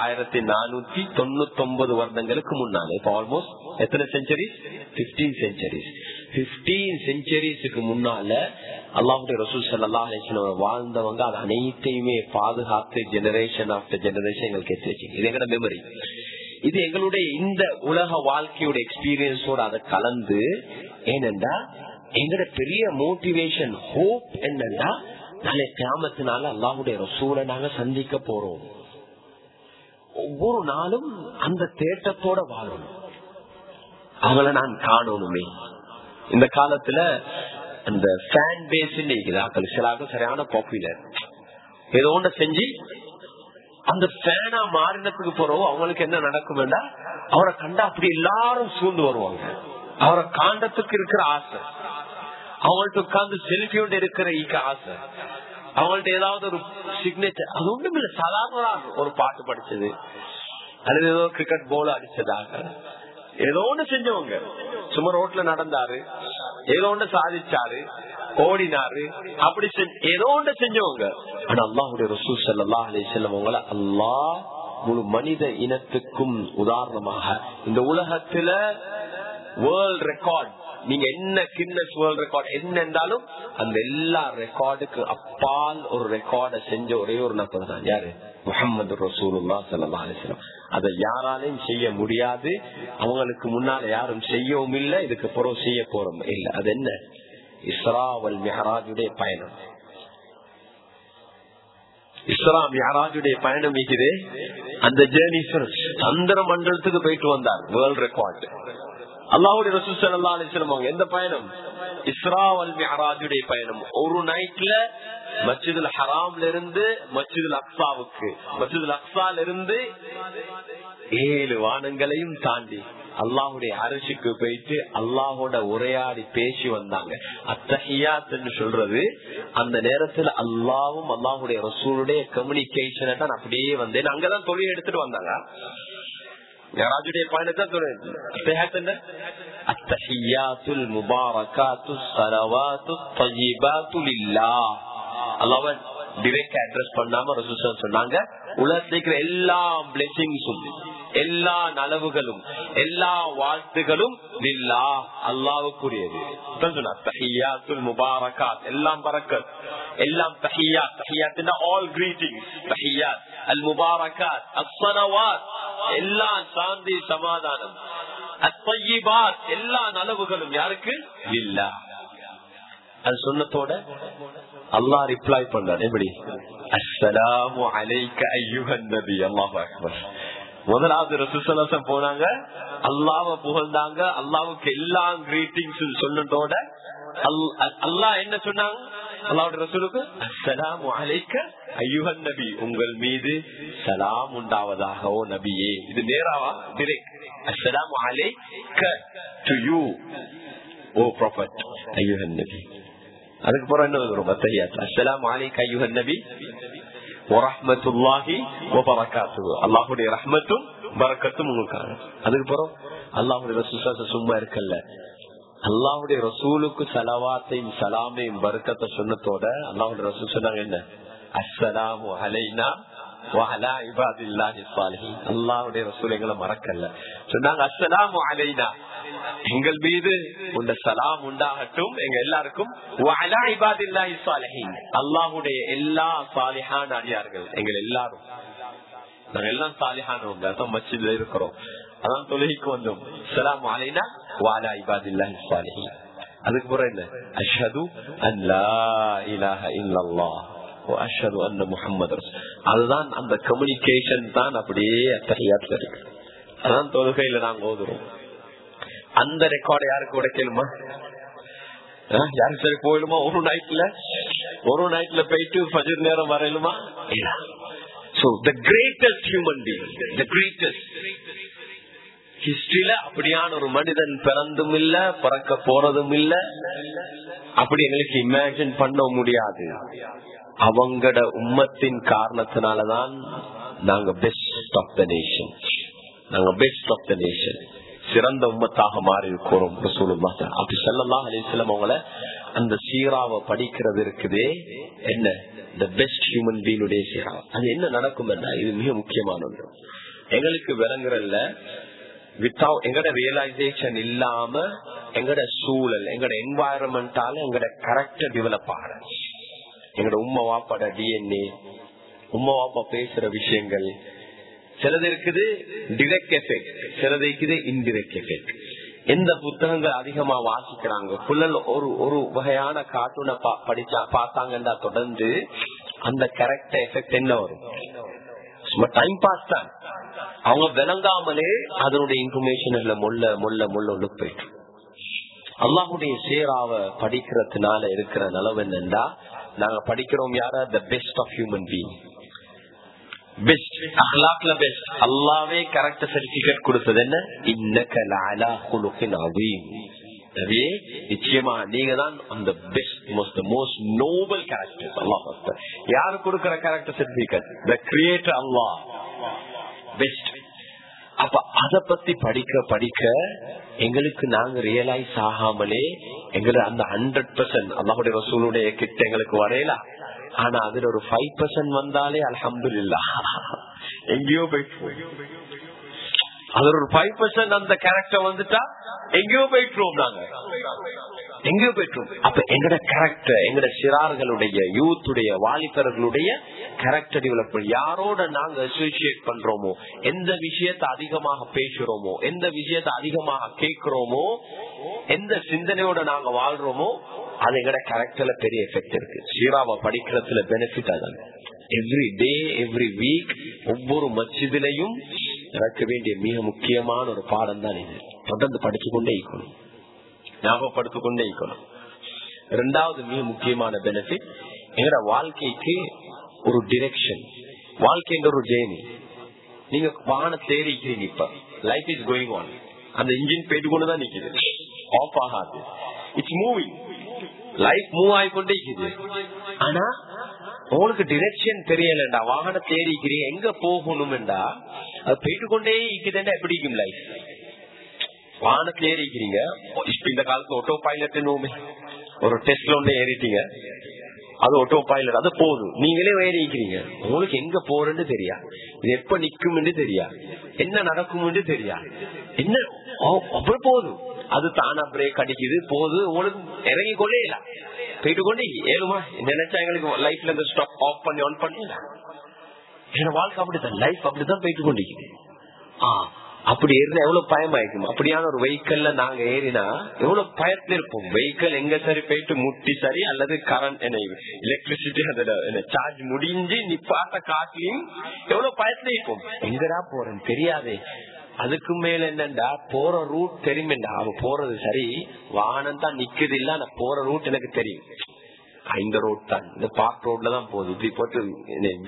ஆயிரத்தி நானூத்தி தொண்ணூத்தி ஒன்பது வருடங்களுக்கு முன்னால. இப்ப ஆல்மோஸ்ட் எத்தனை செஞ்சுரிஸ் பிப்டீன் செஞ்சுரிஸ் பிப்டீன் செஞ்சுரிஸுக்கு முன்னால அல்லாஹுடைய ரசூல் சல்லா அலிஸ்லாம் வாழ்ந்தவங்க அது அனைத்தையுமே பாதுகாத்து ஜெனரேஷன் ஆஃப்டர் ஜெனரேஷன் எங்களுக்கு எடுத்து வச்சுங்க இது எங்களோட மெமரி இது எங்களுடைய இந்த உலக வாழ்க்கையோட எக்ஸ்பீரியன்ஸோட அதை கலந்து ஏனென்றா எங்களோட பெரிய மோட்டிவேஷன் ஹோப் என்னன்னா நாளை கிராமத்தினால அல்லாஹுடைய ரசூலை நாங்க சந்திக்க போறோம். ஒவ்வொரு நாளும் அந்த தேட்டத்தோட வாழணும் அவளை நான் காணணுமே. இந்த காலத்துல அந்த ஃபேன் பேஸ் இருக்குது சிலாக சரியான பாப்புலர் ஏதோ ஒண்ணு செஞ்சு அந்த ஃபேனா மாறினத்துக்கு போறோம் அவங்களுக்கு என்ன நடக்கும் அவரை கண்டா அப்படி எல்லாரும் சூழ்ந்து வருவாங்க. அவரை காண்டத்துக்கு இருக்கிற ஆசை. அவங்கள்ட்ட உட்கார்ந்து செல்ஃபியோட இருக்கிற ஈக்க ஆசை. அவங்கள்ட்ட ஏதாவது ஒரு சிக்னேச்சர் அது ஒண்ணும் இல்ல சாதாரண ஒரு பாட்டு படிச்சது. அல்லது ஏதோ கிரிக்கெட் போல அடிச்சதாக. ஏதோ ஒன்று செஞ்சவங்க. சும்மா ரோட்ல நடந்தாரு. ஏதோ ஒன்று சாதிச்சாரு. ஓடினாரு. அப்படி ஏதோ ஒன்று செஞ்சவங்க. ஆனா அல்லாஹுடைய ரசூல் சல்லா அலி செல்லவங்கள அல்லாஹ் முழு மனித இனத்துக்கும் உதாரணமாக இந்த உலகத்துல வேர்ல்ட் ரெக்கார்ட் நீங்க என்ன கின்னஸ் வேர்ல்ட் ரெக்கார்ட் என்ன இருந்தாலும் அந்த எல்லா ரெக்கார்டுக்கு அப்பால் ஒரு ரெக்கார்ட செஞ்ச ஒரே ஒரு நபர் தான். யாரு? முகமது ரசூலுல்லா சல்லா அலிஸ்லாம் அதை யாராலையும் செய்ய முடியாது. அவங்களுக்கு முன்னால யாரும் செய்யவும் இல்லை இதுக்கு புறம் செய்ய போறோம். இல்ல அது என்ன? இஸ்ராவல் மெஹராஜுடைய பயணம். இஸ்ரா மியாராஜுடைய பயணம் இருக்குது அந்த ஜேர்னி சந்திர மண்டலத்துக்கு போயிட்டு வந்தார் வேர்ல்ட் ரெக்கார்ட் அல்லாஹுடைய ரசூல் சல்லா அலிஸ்லாம் அவங்க எந்த பயணம்? இஸ்ரா அல் மிஹராஜுடைய பயணம். ஒரு நைட்ல மஸ்ஜிதுல் ஹராம்ல இருந்து மஸ்ஜிதுல் அக்சாவுக்கு மஸ்ஜிதுல் அக்சால இருந்து ஏழு வானங்களையும் தாண்டி அல்லாஹுடைய அரசுக்கு போயிட்டு அல்லாஹோட உரையாடி பேசி வந்தாங்க. அத்தஹியாத்துன்னு சொல்றது அந்த நேரத்துல அல்லாவும் அல்லாஹுடைய ரசூலுடைய கம்யூனிகேஷனை தான் அப்படியே வந்தேன். அங்கதான் தொழில் எடுத்துட்டு வந்தாங்க. யாராஜுடைய பயணத்தை அத்தஹியாத்துல் முபாரகாத்து சலவாத்து தஜிபாத்து லில்லா அல்லாஹ் டிரெக்ட் அட்ரஸ் பண்ணாம ரசூல் சொன்னாங்க. உலகத்தில் இருக்கிற எல்லா பிளெஸிங்ஸும் எல்லா நலவுகளும் எல்லா வாழ்த்துகளும் லில்லா அல்லாவுக்குரியது தஹியாத்துல் முபாரகாத் எல்லாம் பறக்கத் எல்லாம் தஹியாத் தஹியாத்னா ஆல் கிரீட்டிங்ஸ் தஹியாத். அல் முபாரகாத் அஸ்ஸனவாத் எல்லா சாந்தி சமாதானம். அத்தயிபாத் எல்லா நலவுகளும் யாருக்கு? இல்லா அது சொன்னதோட அல்லாஹ் ரிப்ளை பண்ணார். எப்படி? அஸ்ஸலாமு அலைக்க ஐயுஹன் நபி. அல்லாஹ் அக்பர். முதலாவது ரசூசலாசம் போனாங்க. அல்லாவ புகழ்ந்தாங்க. அல்லாவுக்கு எல்லா கிரீட்டிங்ஸ் சொன்னதோட அல்லாஹ் என்ன சொன்னாங்க? அல்லாவுடைய ரசூலுக்கு அஸ்ஸலாமு அலைக்க ஐயுஹன் நபி. உங்கள் மீது சலாம் உண்டாவதாக ஓ நபியே. இது நேராவா? டிரெக்ட் அஸ்ஸலாமு அலைக்க டு யூ ஓ ப்ராஃபட் ஐயுஹன் நபி. அதுக்கு என்ன வரும்? அத்தஹியாத் அஸ்ஸலாமு அலைக்க ஐயுஹன் நபி வரஹ்மத்துல்லாஹி வபரகாத்துஹு அல்லாஹ்வுடைய ரஹ்மத்தும் பரக்கத்தும் உங்களுக்காக. அதுக்கப்புறம் அல்லாஹுடைய ரசூல் சும்மா இருக்கல்ல. அல்லாஹுடைய ரசூலுக்கு சலவாத்தையும் சலாமையும் பருக்கத்தை சொன்னதோட அல்லாஹுடைய ரசூல் சொன்னாங்க என்ன? அஸ்லாம் அலைனா அல்லாவுடைய ரசூல் எங்களை மறக்கல சொன்னாங்க அஸ்லாம் அலைனா. எங்கள் மீது உண்ட சலாம் உண்டாகட்டும். எங்க எல்லாருக்கும். அல்லாஹுடைய எல்லா சாலிஹான் அடியார்கள். எங்கள் எல்லாரும். நாங்க எல்லாம் சாலிஹானவங்க. அதான் மச்சில இருக்கிறோம். அதான் தொழுகைக்கு வந்தோம். சலாம் அலைனா வாலா இபாதில்லாஹி சாலிஹின் அதுக்கு பிறகு என்ன? அஷ்ஹது அன் லா இலாஹ இல்லல்லாஹ் அஷ்ஹது அன்ன முஹம்மது அதுதான் அந்த கம்யூனிகேஷன் தான் அப்படியே அத்தகையாத்துல இருக்கு. அதான் தொழுகையில நாங்க ஓதுறோம். அந்த ரெக்கார்டை யாருக்கு உடைக்கணுமா யாருக்கு சரி போயிடுமா ஒரு நைட்ல ஒரு நைட்ல போயிட்டு பஜர் நேரம் வரையிலுமா? So the greatest human being the greatest ஹிஸ்டரியில அப்படியான ஒரு மனிதன் பிறந்தும் இல்ல பிறக்க போறதும் இல்ல. அப்படி எங்களுக்கு இமேஜின் பண்ண முடியாது. அவங்கட உம்மத்தின் காரணத்தினாலதான் நாங்க பெஸ்ட் ஆஃப் த நேஷன் நாங்க பெஸ்ட் ஆஃப் த நேஷன் சிறந்த உம்மத்தாக மாறி இருக்கிறோம் அப்படி சொல்லலாம் அலிஸ்லாம் அவங்கள அந்த சீராவை படிக்கிறது இருக்குதே என்ன? த பெஸ்ட் ஹியூமன் பீனுடைய சீரா. அது என்ன நடக்கும் இது மிக முக்கியமான ஒன்று. எங்களுக்கு விளங்குறல்ல வித்தவுட் எங்கட ரியலைசேஷன் இல்லாம எங்கட சூழல் எங்கட என்வாயரன்மெண்டால எங்கட கரெக்டா டெவலப் ஆகிற எங்கட உம்மா வாப்பாட டிஎன்ஏ உம்மா வாப்பா பேசுற விஷயங்கள் சிலது இருக்குது டிரெக்ட் எஃபெக்ட் சிலது இருக்குது இன்டிரெக்ட் எஃபெக்ட் எந்த புத்தகங்கள் அதிகமா வாசிக்கிறாங்க? புள்ளல் ஒரு ஒரு வகையான கார்ட்டூனை படிச்சா பார்த்தாங்கன்னா தொடர்ந்து அந்த கரெக்ட் எஃபெக்ட் என்ன வரும்? சும்மா டைம் பாஸ் தான். அவங்க விளங்காமலே அதனுடைய இன்ஃபர்மேஷன் முள்ள முள்ள முள்ள உள்ள போயிட்டு. அல்லாஹுடைய சேராவ படிக்கிறதுனால இருக்கிற நிலவு என்னண்டா நாங்க படிக்கிறோம் யார? The best of human being best அஹ்லாக்ல best அல்லாவே கரெக்ட் சர்டிபிகேட் கொடுத்தது என்ன? இன்னே நிச்சயமா நீங்க தான் அந்த best most most noble character அல்லாஹ் யாரு கொடுக்கிற கேரக்டர் சர்டிபிகேட் த கிரியேட்டர் அல்லாஹ். பெஸ்ட் அப்ப அத பத்தி படிக்க படிக்க எங்களுக்கு நாங்க ரியலைஸ் ஆகாமலே எங்களை அந்த ஹண்ட்ரட் பெர்சன்ட் அல்லாஹுடைய ரசூலுடைய கிட்ட எங்களுக்கு வரையலாம் ஆனா அதுல ஒரு ஃபைவ் பர்சன்ட் வந்தாலே அலமது இல்லா எங்கேயோ போயிட்டு அதுல ஒரு ஃபைவ் பர்சன்ட் அந்த கேரக்டர் வந்துட்டா எங்கேயோ போயிட்டுருவோம் நாங்க. எங்கேயோ போயிட்டோம் அப்ப எங்கட கேரக்டர் எங்கட சிறார்களுடைய யூத்துடைய வாலிபர்களுடைய கேரக்டர் டெவலப்மெண்ட் யாரோட நாங்க அசோசியேட் பண்றோமோ எந்த விஷயத்த அதிகமாக பேசுறோமோ எந்த விஷயத்த அதிகமாக கேட்கிறோமோ எந்த சிந்தனையோட நாங்க வாழ்றோமோ அது எங்கட கேரக்டர்ல பெரிய எஃபெக்ட் இருக்கு. சீராவை படிக்கிறதுல பெனிஃபிட் அதான் எவ்ரி டே எவ்ரி வீக் ஒவ்வொரு மச்சிதிலையும் நடக்க வேண்டிய மிக முக்கியமான ஒரு பாடம் தான் இது. தொடர்ந்து படிச்சு கொண்டே இருக்கணும். ஞாபகப்படுத்திக்கொண்டே இருக்கணும். ரெண்டாவது மிக முக்கியமான பெனிஃபிட் எங்கட வாழ்க்கைக்கு ஒரு டிரெக்ஷன் வாழ்க்கைன்ற ஒரு ஜேர்னி நீங்க வாகன தேடிக்கிறீங்க இப்ப. லைஃப் இஸ் கோயிங் ஆன் அந்த இன்ஜின் போயிட்டு கொண்டுதான் நிக்குது. ஆஃப் ஆகாது. இட்ஸ் மூவிங் லைஃப் மூவ் ஆகிக்கொண்டே இருக்குது. ஆனா உங்களுக்கு டிரெக்ஷன் தெரியலண்டா. வாகன தேடிக்கிறீங்க. எங்க போகணும்டா அது போயிட்டு கொண்டே இருக்குதுண்டா. எப்படி இருக்கும் லைஃப் வாகனத்துல ஏறிக்கிறீங்க இப்ப இந்த காலத்துல ஆட்டோ பைலட் ஒரு டெஸ்ட்ல ஒண்ணு ஏறிட்டீங்க. அது ஆட்டோ பைலட் அது போதும். நீங்களே ஏறிக்கிறீங்க. உங்களுக்கு எங்க போறேன்னு தெரியா. இது எப்ப நிக்கும் தெரியா. என்ன நடக்கும் தெரியா. என்ன? அப்புறம் போதும். அது தானா பிரேக் அடிக்குது போகுது உங்களுக்கு இறங்கி கொண்டே இல்ல. போயிட்டு கொண்டே ஏழுமா நினைச்சா எங்களுக்கு லைஃப்ல இந்த ஸ்டாப் ஆஃப் பண்ணி ஆன் பண்ணிடலாம் என் வாழ்க்கை அப்படித்தான் லைஃப் அப்படித்தான் போயிட்டு கொண்டிருக்குது ஆஹ் அப்படி இருந்தா எவ்வளவு பயமாயிருக்கும் அப்படியான ஒரு வெஹிக்கல்ல நாங்க ஏறினா எவ்வளவு பயத்துல இருப்போம்? வெஹிக்கல் எங்க சரி போயிட்டு முட்டி சரி அல்லது கரண்ட் எலக்ட்ரிசிட்டி அதோட சார்ஜ் முடிஞ்சு நிப்பாட்ட காட்டிலையும் எவ்வளவு பயத்துல இருப்போம்? எங்கடா போறேன் தெரியாதே. அதுக்கு மேல என்னண்டா? போற ரூட் தெரியுமேண்டா? அவ போறது சரி. வாகனம் தான் நிக்குது இல்ல நான் போற ரூட் எனக்கு தெரியும். இந்த ரோட் தான். இந்த பார்க் ரோட்ல தான் போகுது. இப்படி போட்டு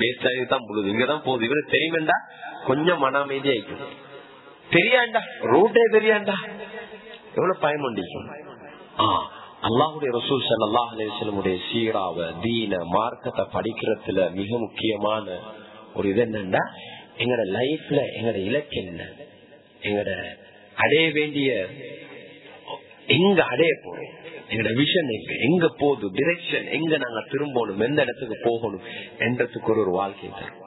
பேஸ் தான் போகுது. இங்கதான் போகுது. இவரு தெரியுமேண்டா? கொஞ்சம் மன அமைதி ஆயிக்கும் தெரியாண்டா? ரூட்டே தெரியாண்டா? எவ்வளவு பயம் உண்டிக்கும் அல்லாஹுடைய ரசூல் சல்லாஹ் அலிஸ்லமுடைய சீராவ தீன மார்க்கத்தை படிக்கிறதுல மிக முக்கியமான ஒரு இது என்னண்டா? எங்கட லைஃப்ல எங்கட இலக்கு என்ன? எங்கட அடைய வேண்டிய எங்க அடைய போறோம்? எங்கட விஷன் எங்க? எங்க போது டிரெக்ஷன் எங்க நாங்க திரும்பணும்? எந்த இடத்துக்கு போகணும்? என்றதுக்கு ஒரு ஒரு வாழ்க்கை தரும்.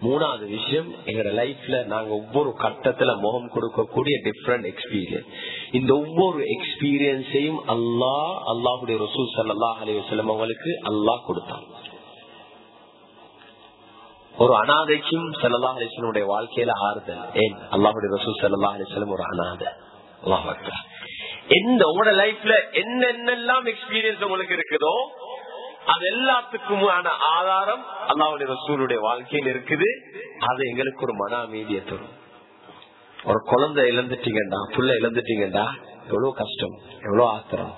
மூணாவது விஷயம் எங்களோட லைஃப்ல நாங்க ஒவ்வொரு கட்டத்துல முகம் கொடுக்கக்கூடிய டிஃப்ரெண்ட் எக்ஸ்பீரியன்ஸ் இந்த ஒவ்வொரு எக்ஸ்பீரியன்ஸையும் அல்லாஹ் அல்லாஹுடைய ரசூல் சல்லாஹ் அலி வசலம் அவங்களுக்கு அல்லாஹ் கொடுத்தான். ஒரு அனாதைக்கும் சல்லா அலிஸ்லனுடைய வாழ்க்கையில ஆறுதல். ஏன்? அல்லாஹுடைய ரசூல் சல்லா அலிஸ்லம் ஒரு அனாதை. எந்த உங்களோட லைஃப்ல என்னென்னலாம் எக்ஸ்பீரியன்ஸ் உங்களுக்கு இருக்குதோ அது எல்லாத்துக்குமான ஆதாரம் அல்லாவுடைய ரசூலுடைய வாழ்க்கையில் இருக்குது. அது எங்களுக்கு ஒரு மன அமைதியை தரும். ஒரு குழந்தை இழந்துட்டீங்கடா புள்ள இழந்துட்டீங்கடா எவ்வளவு கஷ்டம் எவ்வளவு ஆத்திரம்.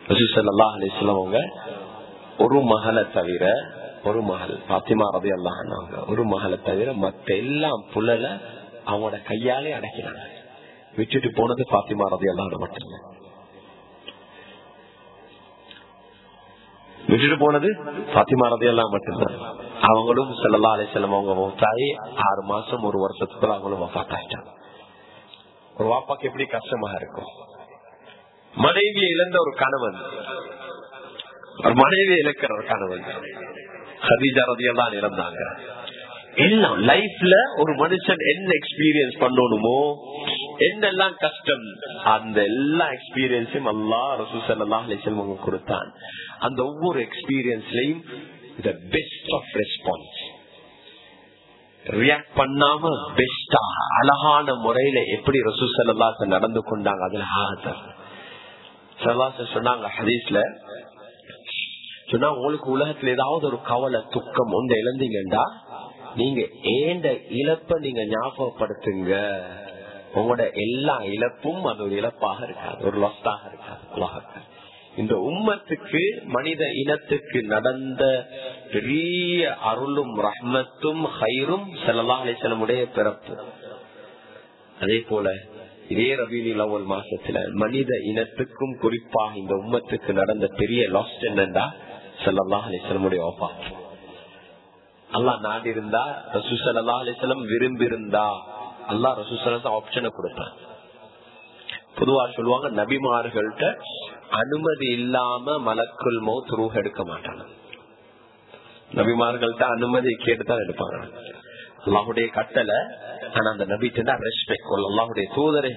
ரசூசல்லா அலிஸ்லாம் அவங்க ஒரு மகளை தவிர ஒரு மகள் பாத்திமா ரவி அல்லாஹ் ஒரு மகளை தவிர மத்த எல்லாம் புள்ளல அவங்களோட கையாலே அடைக்கிறாங்க விட்டுட்டு போனது பாத்திமா ரவி அல்லாஹ் மட்டும்தான் விட்டுட்டு போனது பாத்திமா ரவி எல்லாம் மட்டும்தான் அவங்களும் செல்லல்லா அலை செல்லம் அவங்க மூத்தாயி ஆறு மாசம் ஒரு வருஷத்துக்குள்ள அவங்களும் வஃத்தாயிட்டாங்க ஒரு வாப்பாக்கு எப்படி கஷ்டமாக இருக்கும் மனைவியை இழந்த ஒரு கணவன். ஒரு மனைவியை இழக்கிற ஒரு கணவன். ஹதீஜா ரதியெல்லாம் இறந்தாங்க. எல்லாம் லைஃப்ல ஒரு மனுஷன் என்ன எக்ஸ்பீரியன்ஸ் பண்ணணுமோ என்னெல்லாம் கஷ்டம் அந்த எல்லா எக்ஸ்பீரியன்ஸையும் அல்லா ரசூசல்லா அலிசல்வங்க கொடுத்தான். அந்த ஒவ்வொரு எக்ஸ்பீரியன்ஸ்லயும் the best of response react பண்ணாம பெஸ்டா அழகான முறையில எப்படி ரசூசல்லா நடந்து கொண்டாங்க அதுல ஆதர் சல்லாச சொன்னாங்க ஹதீஸ்ல சொன்னா உங்களுக்கு உலகத்துல ஏதாவது ஒரு கவலை துக்கம் ஒன்று இழந்தீங்கண்டா நீங்க ஏண்ட இழப்ப நீங்க ஞாபகப்படுத்துங்க. உங்களோட எல்லா இழப்பும் அது ஒரு இழப்பாக இருக்காது ஒரு லொஸ்டாக இருக்காது உலகத்தில் இந்த உம்மத்துக்கு மனித இனத்துக்கு நடந்த பெரிய அருளும் ரஹ்மத்தும் ஹைரும் செல்லல்லா அலிசலமுடைய பிறப்பு. அதே போல இதே ரபீனி ஒரு மாசத்துல மனித இனத்துக்கும் குறிப்பாக இந்த உம்மத்துக்கு நடந்த பெரிய லாஸ்ட் என்னண்டா செல்லல்லா அலிசலமுடைய ஒப்பாத்து அல்லா நாடி இருந்தா ரசூசல்லா அலிசலம் விரும்பி இருந்தா அல்லா ரசூசல ஆப்ஷனை கொடுத்தான். பொதுவா சொல்லுவாங்க நபிமார்கள்ட்ட அனுமதி இல்லாம மலக்குள் மௌத் ரூஹ் எடுக்க மாட்டாங்க. நபிமார்கள்ட்ட அனுமதி கேட்டுதான் எடுப்பாங்க. அல்லாஹுடைய கட்டளை ஆனா அந்த நபிட்டு ரெஸ்பெக்ட் அல்லாஹுடைய தூதரை.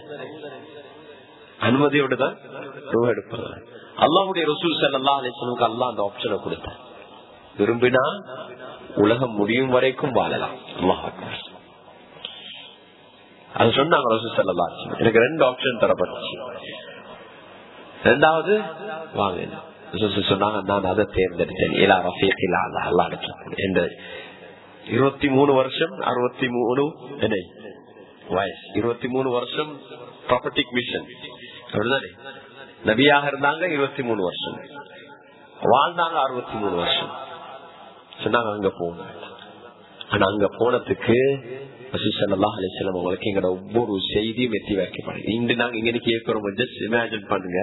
அனுமதியோடு தான் ரூஹ எடுப்பாங்க. அல்லாஹுடைய ரசூல் சல்லா அலிஸ்லமுக்கு அல்லா அந்த ஆப்ஷனை கொடுத்தான். விரும்பினா உலகம் முடியும் வரைக்கும் வாழலாம். அது சொன்னாங்க ரசூல் சல்லா எனக்கு ரெண்டு ஆப்ஷன் தரப்பட்டுச்சு. ரெண்டாவது வாங்க. சொன்னாங்க நான் அதை தேர்ந்தெடுத்தேன். இலா ரஃபீக்கிலா அல்லா இந்த இருபத்தி மூணு வருஷம் அறுபத்தி மூணு என்ன வயசு. இருபத்தி மூணு வருஷம் ப்ராப்பர்டிக் மிஷன் அப்படிதானே? நபியாக இருந்தாங்க இருபத்தி மூணு வருஷம். வாழ்ந்தாங்க அறுபத்தி மூணு வருஷம். சொன்னாங்க அங்க போவோம் ஆனா அங்க போனதுக்கு உங்களுக்கு எங்களோட ஒவ்வொரு செய்தியும் எத்தி வைக்கப்படுது இன்று நாங்க இங்க கேட்கிறோம் ஜஸ்ட் இமேஜின் பண்ணுங்க.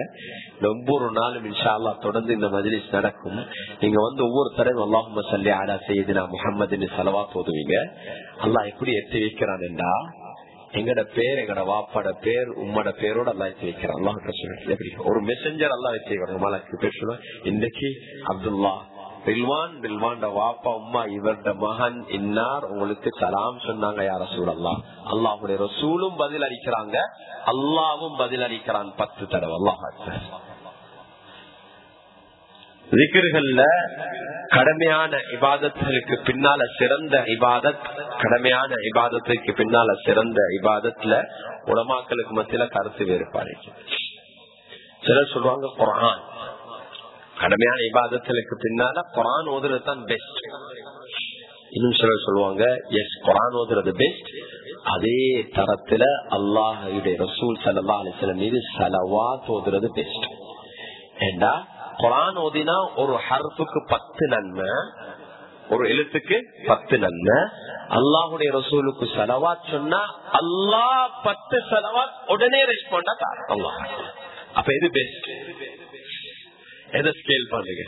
இந்த ஒவ்வொரு நாளும் இன்ஷால்லா தொடர்ந்து இந்த மஜிலிஸ் நடக்கும். நீங்க வந்து ஒவ்வொரு தடவை அல்லாஹும சல்லி ஆடா செய்து நான் முகமது செலவா போதுவீங்க அல்லாஹ் எப்படி எத்தி வைக்கிறான் எங்கட பேர் எங்கட வாப்பாட பேர் உம்மட பேரோட அல்லா வச்சு வைக்கிறான் அல்லாஹ் எப்படி? ஒரு மெசஞ்சர் அல்லா வச்சு வைக்கிறாங்க மலக்கு பேர் சொல்லுவேன் இன்னைக்கு அப்துல்லா பில்வான் பில்வான் வாப்பா உம்மா இவருட மகன் இன்னார் உங்களுக்கு சலாம் சொன்னாங்க யார அல்லா அல்லாஹுடைய ரசூலும் பதில் அளிக்கிறாங்க. அல்லாவும் பதில் அளிக்கிறான். பத்து தடவை. அல்லாஹ் விக்கிர்கள்ல கடமையான இபாதத்துக்கு பின்னால சிறந்த இபாதத் கடமையான இபாதத்துக்கு பின்னால சிறந்த இபாதத்துல உலமாக்களுக்கு மத்தியில கருத்து வேறுபாடு சிலர் சொல்லுவாங்க குரான் கடமையான இபாதத்துக்கு பின்னால குரான் ஓதுறது தான் பெஸ்ட் இன்னும் சிலர் சொல்லுவாங்க எஸ் குரான் ஓதுறது பெஸ்ட் அதே தரத்துல அல்லாஹுடைய ரசூல் சல்லா அலிஸ்லம் மீது சலவா தோதுறது பெஸ்ட் ஏண்டா? குரான் ஓதினா ஒரு ஹர்ஃபுக்கு பத்து நன்மை ஒரு எழுத்துக்கு பத்து நன்மை. அல்லாஹுடைய ரசூலுக்கு செலவாத் சொன்னா அல்லாஹ் பத்து செலவாத் உடனே ரெஸ்பாண்டா தார் அப்ப எது பெஸ்ட் எதை ஸ்கேல் பண்ணுங்க?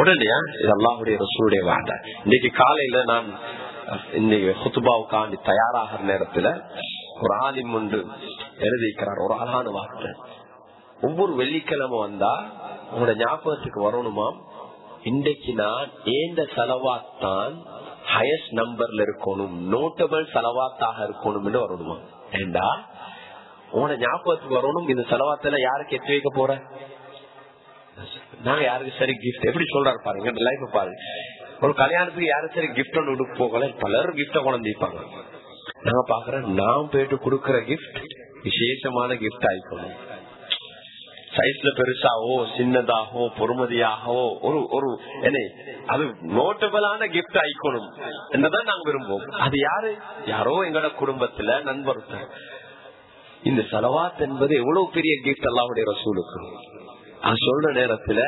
உடனேயா இது அல்லாஹுடைய ரசூலுடைய வார்த்தை இன்னைக்கு காலையில நான் இன்னைக்கு ஹுத்துபாவுக்காண்டி தயாராகிற நேரத்துல ஒரு ஆலிம் ஒன்று எழுதிக்கிறார். ஒரு அழகான வார்த்தை. ஒவ்வொரு வெள்ளிக்கிழமை வந்தா உங்களோட ஞாபகத்துக்கு வரணுமாம் இன்றைக்கு நான் ஏந்த செலவாத்தான் ஹையஸ்ட் நம்பர்ல இருக்கணும் நோட்டபிள் செலவாத்தாக இருக்கணும்னு வரணுமா? ஏண்டா? உங்களோட ஞாபகத்துக்கு வரணும் இந்த செலவாத்துல யாருக்கு எத்தி வைக்க போற? நாங்க யாருக்கு சரி கிஃப்ட் எப்படி சொல்றாரு பாருங்க லைஃப் பாருங்க ஒரு கல்யாணத்துக்கு யாரும் சரி கிஃப்ட் ஒன்று போகல பலரும் கிஃப்ட குழந்தைப்பாங்க நாங்க பாக்குறேன் நான் போயிட்டு கொடுக்கற கிஃப்ட் விசேஷமான கிஃப்ட் ஆயிக்கணும். சைஸ்ல பெருசாவோ சின்னதாகவோ பொறுமதியாகவோ ஒரு ஒரு என்ன அது நோட்டபிளான கிஃப்ட் ஆயிக்கணும் என்னதான் நாங்க விரும்புவோம். அது யாரு? யாரோ எங்களோட குடும்பத்துல நண்பர் இந்த செலவாத் என்பது எவ்வளவு பெரிய கிஃப்ட் அல்லாவுடைய ரசூலுக்கு? அது சொல்ற நேரத்துல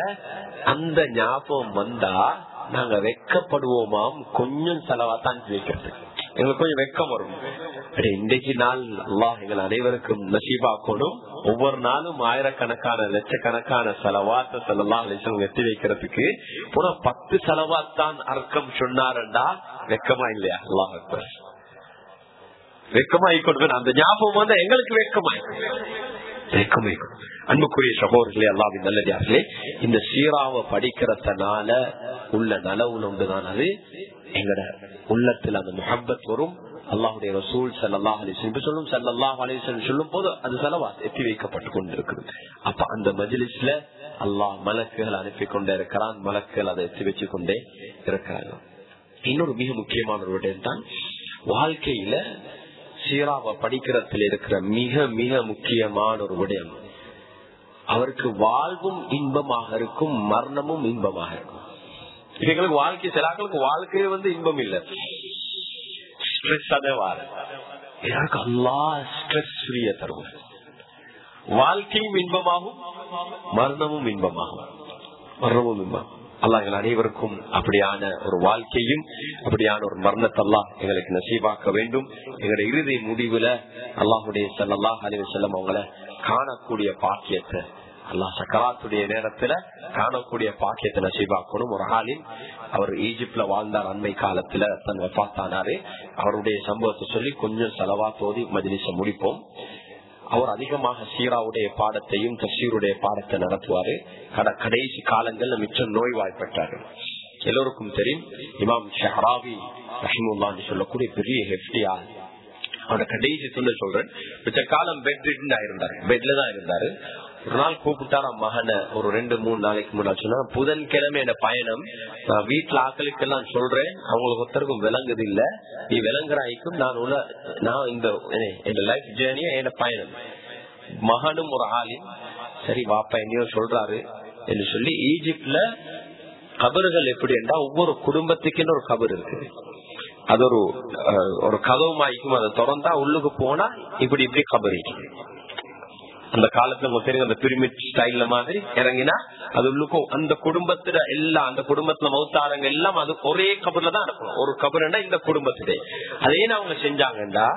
அந்த ஞாபகம் வந்தா நாங்க வெக்கப்படுவோமாம் கொஞ்சம் செலவாத்தான் வைக்கிறதுக்கு. எங்களுக்கு கொஞ்சம் வெக்கம் வரும். இன்றைக்கு நாள் அல்லாஹ் எங்கள் அனைவருக்கும் நசீபாக்கணும் ஒவ்வொரு நாளும் ஆயிரக்கணக்கான லட்சக்கணக்கான செலவாத்த செலவா எத்தி வைக்கிறதுக்கு போன பத்து செலவாத்தான் அர்க்கம் சொன்னாரண்டா வெக்கமா இல்லையா? அல்லாஹ் அக்பர். வெக்கமாய் அந்த ஞாபகம் வந்து எங்களுக்கு வெக்கமாய் வெக்கமாய் அன்புக்குரிய சகோதரர்களே அல்லாவின் நல்லதார்களே இந்த சீராவை படிக்கிறதுனால உள்ள நலவுல உண்டுதான் அது. எங்கட உள்ளத்துல அந்த முகப்பத் வரும். அல்லாஹுடைய ரசூல் சல்லாஹ் அலிசன் சொல்லும் சல்லாஹ் அலிசன் சொல்லும் போது அது செலவா எத்தி வைக்கப்பட்டு கொண்டிருக்குது அப்ப அந்த மஜிலிஸ்ல அல்லாஹ் மலக்குகள் அனுப்பி கொண்டே இருக்கிறான் மலக்குகள் அதை எத்தி வச்சு கொண்டே இருக்கிறாங்க இன்னொரு மிக முக்கியமான ஒரு விடயம் தான் வாழ்க்கையில சீராவை படிக்கிறதுல இருக்கிற மிக மிக முக்கியமான ஒரு விடயம். அவருக்கு வாழ்வும் இன்பமாக இருக்கும் மரணமும் இன்பமாக இருக்கும். எங்களுக்கு வாழ்க்கை சிலாக்களுக்கு வாழ்க்கையே வந்து இன்பம் இல்ல. ஸ்ட்ரெஸ் அதே வார எனக்கு அல்லா ஸ்ட்ரெஸ் ஃப்ரீய தருவார். வாழ்க்கையும் இன்பமாகும் மரணமும் இன்பமாகும். மரணமும் இன்பம் அல்லா எங்கள் அனைவருக்கும் அப்படியான ஒரு வாழ்க்கையும் அப்படியான ஒரு மரணத்தெல்லாம் எங்களுக்கு நசீபாக்க வேண்டும். எங்களுடைய இறுதி முடிவுல அல்லாஹுடைய செல்லல்லாஹ் அலைவ செல்லம் அவங்கள காணக்கூடிய பாக்கியத்தை அல்லாஹ் சக்கராத்துடைய நேரத்துல காணக்கூடிய பாக்கியத்தை நசீபாக்கணும். ஒரு ஆளின் அவர் ஈஜிப்ட்ல வாழ்ந்தார் அண்மை காலத்துல தன் வப்பாத்தானாரு அவருடைய சம்பவத்தை சொல்லி கொஞ்சம் செலவா தோதி மதிலிச முடிப்போம். அவர் அதிகமாக சீராவுடைய பாடத்தையும் தசீருடைய பாடத்தை நடத்துவாரு. கடைசி காலங்கள்ல மிச்சம் நோய்வாய்ப்பட்டாரு. எல்லோருக்கும் தெரியும் இமாம் ஷஹராவி ரஹிமுல்லான்னு சொல்லக்கூடிய பெரிய ஹெஃப்டியா அவரோட கடைசி சொல்ல சொல்றேன். மிச்ச காலம் பெட் இருந்தாரு பெட்ல தான் இருந்தாரு. ஒரு நாள் கூப்பிட்டாராம் மகனை ஒரு ரெண்டு மூணு நாளைக்கு முன்னாடி சொன்னா புதன்கிழமை என் பயணம். நான் வீட்டுல ஆக்களுக்கு எல்லாம் சொல்றேன். அவங்களுக்கு ஒருத்தருக்கும் விளங்குது இல்ல. நீ விளங்குறாய்க்கும் நான் உள்ள நான் இந்த என் லைஃப் ஜேர்னியா என் பயணம். மகனும் ஒரு ஆளின் சரி வாப்பா என்னையோ சொல்றாரு. என்று சொல்லி ஈஜிப்ட்ல கபறுகள் எப்படி என்றா ஒவ்வொரு குடும்பத்துக்குன்னு ஒரு கபர் இருக்கு அது ஒரு ஒரு கதவுமாய்க்கும் அதை திறந்தா உள்ளுக்கு போனா இப்படி இப்படி கபரிக்கும் அந்த காலத்துல உங்களுக்கு தெரியும் அந்த பிரிமிட் ஸ்டைல்ல மாதிரி இறங்கினா அது உள்ளுக்கும் அந்த குடும்பத்துல எல்லாம் அந்த குடும்பத்துல மௌத்தாரங்க எல்லாம் அது ஒரே கபர்ல தான் இருக்கணும் ஒரு கபர்னா இந்த குடும்பத்திலே. அதே அவங்க செஞ்சாங்கண்டா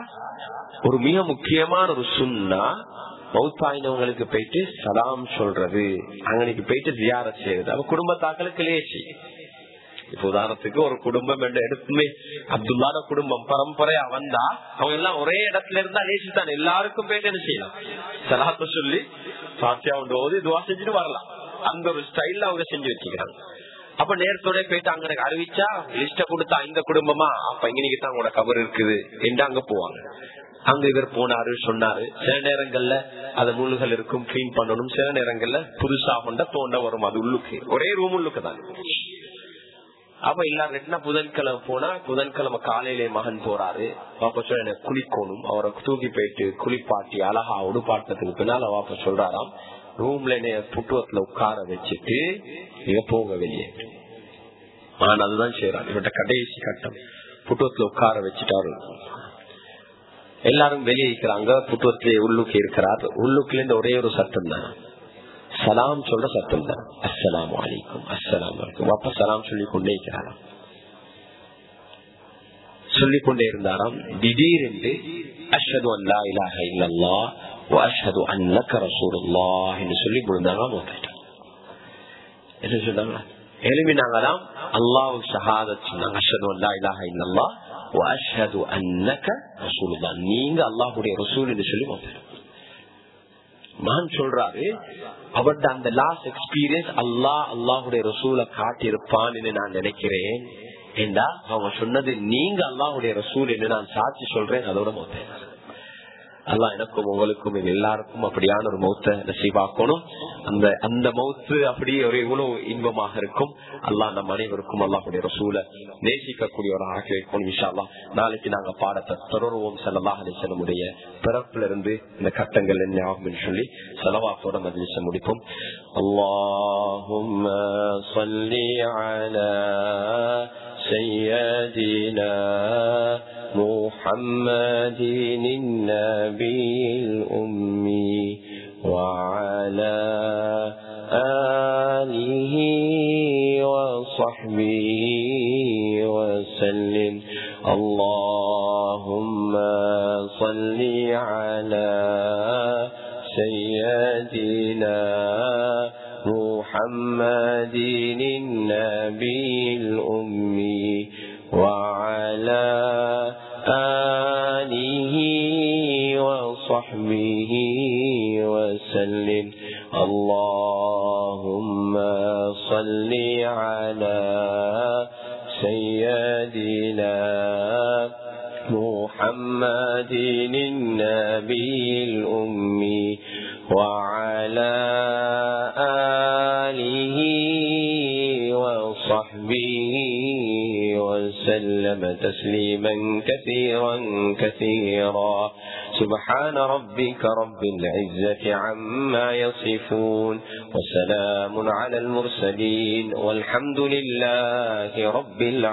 ஒரு மிக முக்கியமான ஒரு சுண்ணா மௌத்தாயினவங்களுக்கு போயிட்டு சலாம் சொல்றது. அங்கனைக்கு போயிட்டு ஜியார செய்யறது அவ குடும்பத்தாக்களுக்கு லேசி. இப்ப உதாரணத்துக்கு ஒரு குடும்பம் என்று எடுத்துமே அப்துல்லாத குடும்பம் பரம்பரையா வந்தா அவங்க எல்லாம் ஒரே இடத்துல இருந்தா நேசித்தான் எல்லாருக்கும் போயிட்டு என்ன செய்யலாம் சலாத்த சொல்லி சாத்தியா உண்டு ஓதி செஞ்சுட்டு வரலாம் அந்த ஒரு ஸ்டைல்ல அவங்க செஞ்சு வச்சுக்கிறாங்க அப்ப நேரத்தோட போயிட்டு அங்க எனக்கு அறிவிச்சா லிஸ்ட கொடுத்தா இந்த குடும்பமா அப்ப இங்க தான் உங்களோட கவர் இருக்குது என்று அங்க போவாங்க அங்க இவர் போனாரு சொன்னாரு சில நேரங்கள்ல அது முள்ளுகள் இருக்கும் கிளீன் பண்ணணும் சில நேரங்கள்ல புதுசா கொண்ட தோண்ட வரும் அது உள்ளுக்கு ஒரே ரூம் உள்ளுக்கு தான் அப்ப எல்லாரும் ரெட்டினா புதன்கிழமை போனா புதன்கிழமை காலையிலே மகன் போறாரு. வாப்ப சொல்ல எனக்கு குளிக்கணும். அவரை தூக்கி போயிட்டு குளிப்பாட்டி அழகா உடுப்பாட்டத்துக்கு பின்னால வாப்ப சொல்றாராம். ரூம்ல என்னைய புட்டுவத்துல உட்கார வச்சுட்டு நீங்க போங்க வெளியே மகன் அதுதான் செய்யறான் இவட்ட கடைசி கட்டம். புட்டுவத்துல உட்கார வச்சுட்டாரு. எல்லாரும் வெளியே இருக்கிறாங்க. புட்டுவத்திலே உள்ளுக்கு இருக்கிறார். உள்ளுக்குல இருந்து ஒரே ஒரு சத்தம் தான். சலாம் சொல்ற சத்தம் தான் அஸ்லாம் வலைக்கும் அஸ்லாம் வலைக்கும் அப்ப சலாம் சொல்லிக் கொண்டே இருக்கிறாராம் சொல்லிக் கொண்டே இருந்தாராம் திடீரென்று அஷது அல்லா இலாக இல்லல்லா அஷது அன்னக்க ரசூலுல்லா என்று சொல்லி முடிந்தாங்க நோக்கிட்டாங்க என்ன சொன்னாங்க? எழுப்பினாங்களாம். அல்லாஹ் ஷஹாதத் சொன்னாங்க அஷது அல்லா இலாக இல்லல்லா அஷது அன்னக்க ரசூலுல்லா நீங்க அல்லாஹுடைய ரசூல் என்று சொல்லி நோக்கிட்டாங்க நான் சொல்றாரு அவர்த அந்த லாஸ்ட் எக்ஸ்பீரியன்ஸ் அல்லாஹ் அல்லாஹுடைய ரசூலை காட்டியிருப்பான்னு நான் நினைக்கிறேன். ஏண்டா? அவங்க சொன்னது நீங்க அல்லாஹுடைய ரசூல் என்று நான் சாட்சி சொல்றேன் அதோட மொத்தம். அல்லா எனக்கும் உங்களுக்கும் எங்க எல்லாருக்கும் அப்படியான ஒரு மௌத்த நசீவாக்கணும் அந்த அந்த மௌத்து அப்படியே ஒரு இவ்வளவு இன்பமாக இருக்கும் அல்லா நம் அனைவருக்கும் அல்லாஹுடைய ரசூல நேசிக்கக்கூடிய ஒரு ஆக்கி வைக்கணும் விஷா நாளைக்கு நாங்க பாடத்தை தொடருவோம் செல்லல்லா அலிசனமுடைய பிறப்புல இருந்து இந்த கட்டங்கள் என்ன ஆகும் சொல்லி செலவாத்தோட மதிலிச முடிப்போம் அல்லாஹும் சொல்லி سيدنا محمد النبي الأمي وعلى آله وصحبه وسلم. اللهم صل على محمد النبي الأمي وعلى آله وصحبه وسلم تسليما كثيرا كثيرا. سبحان ربك رب العزة عما يصفون وسلام على المرسلين والحمد لله رب العالمين.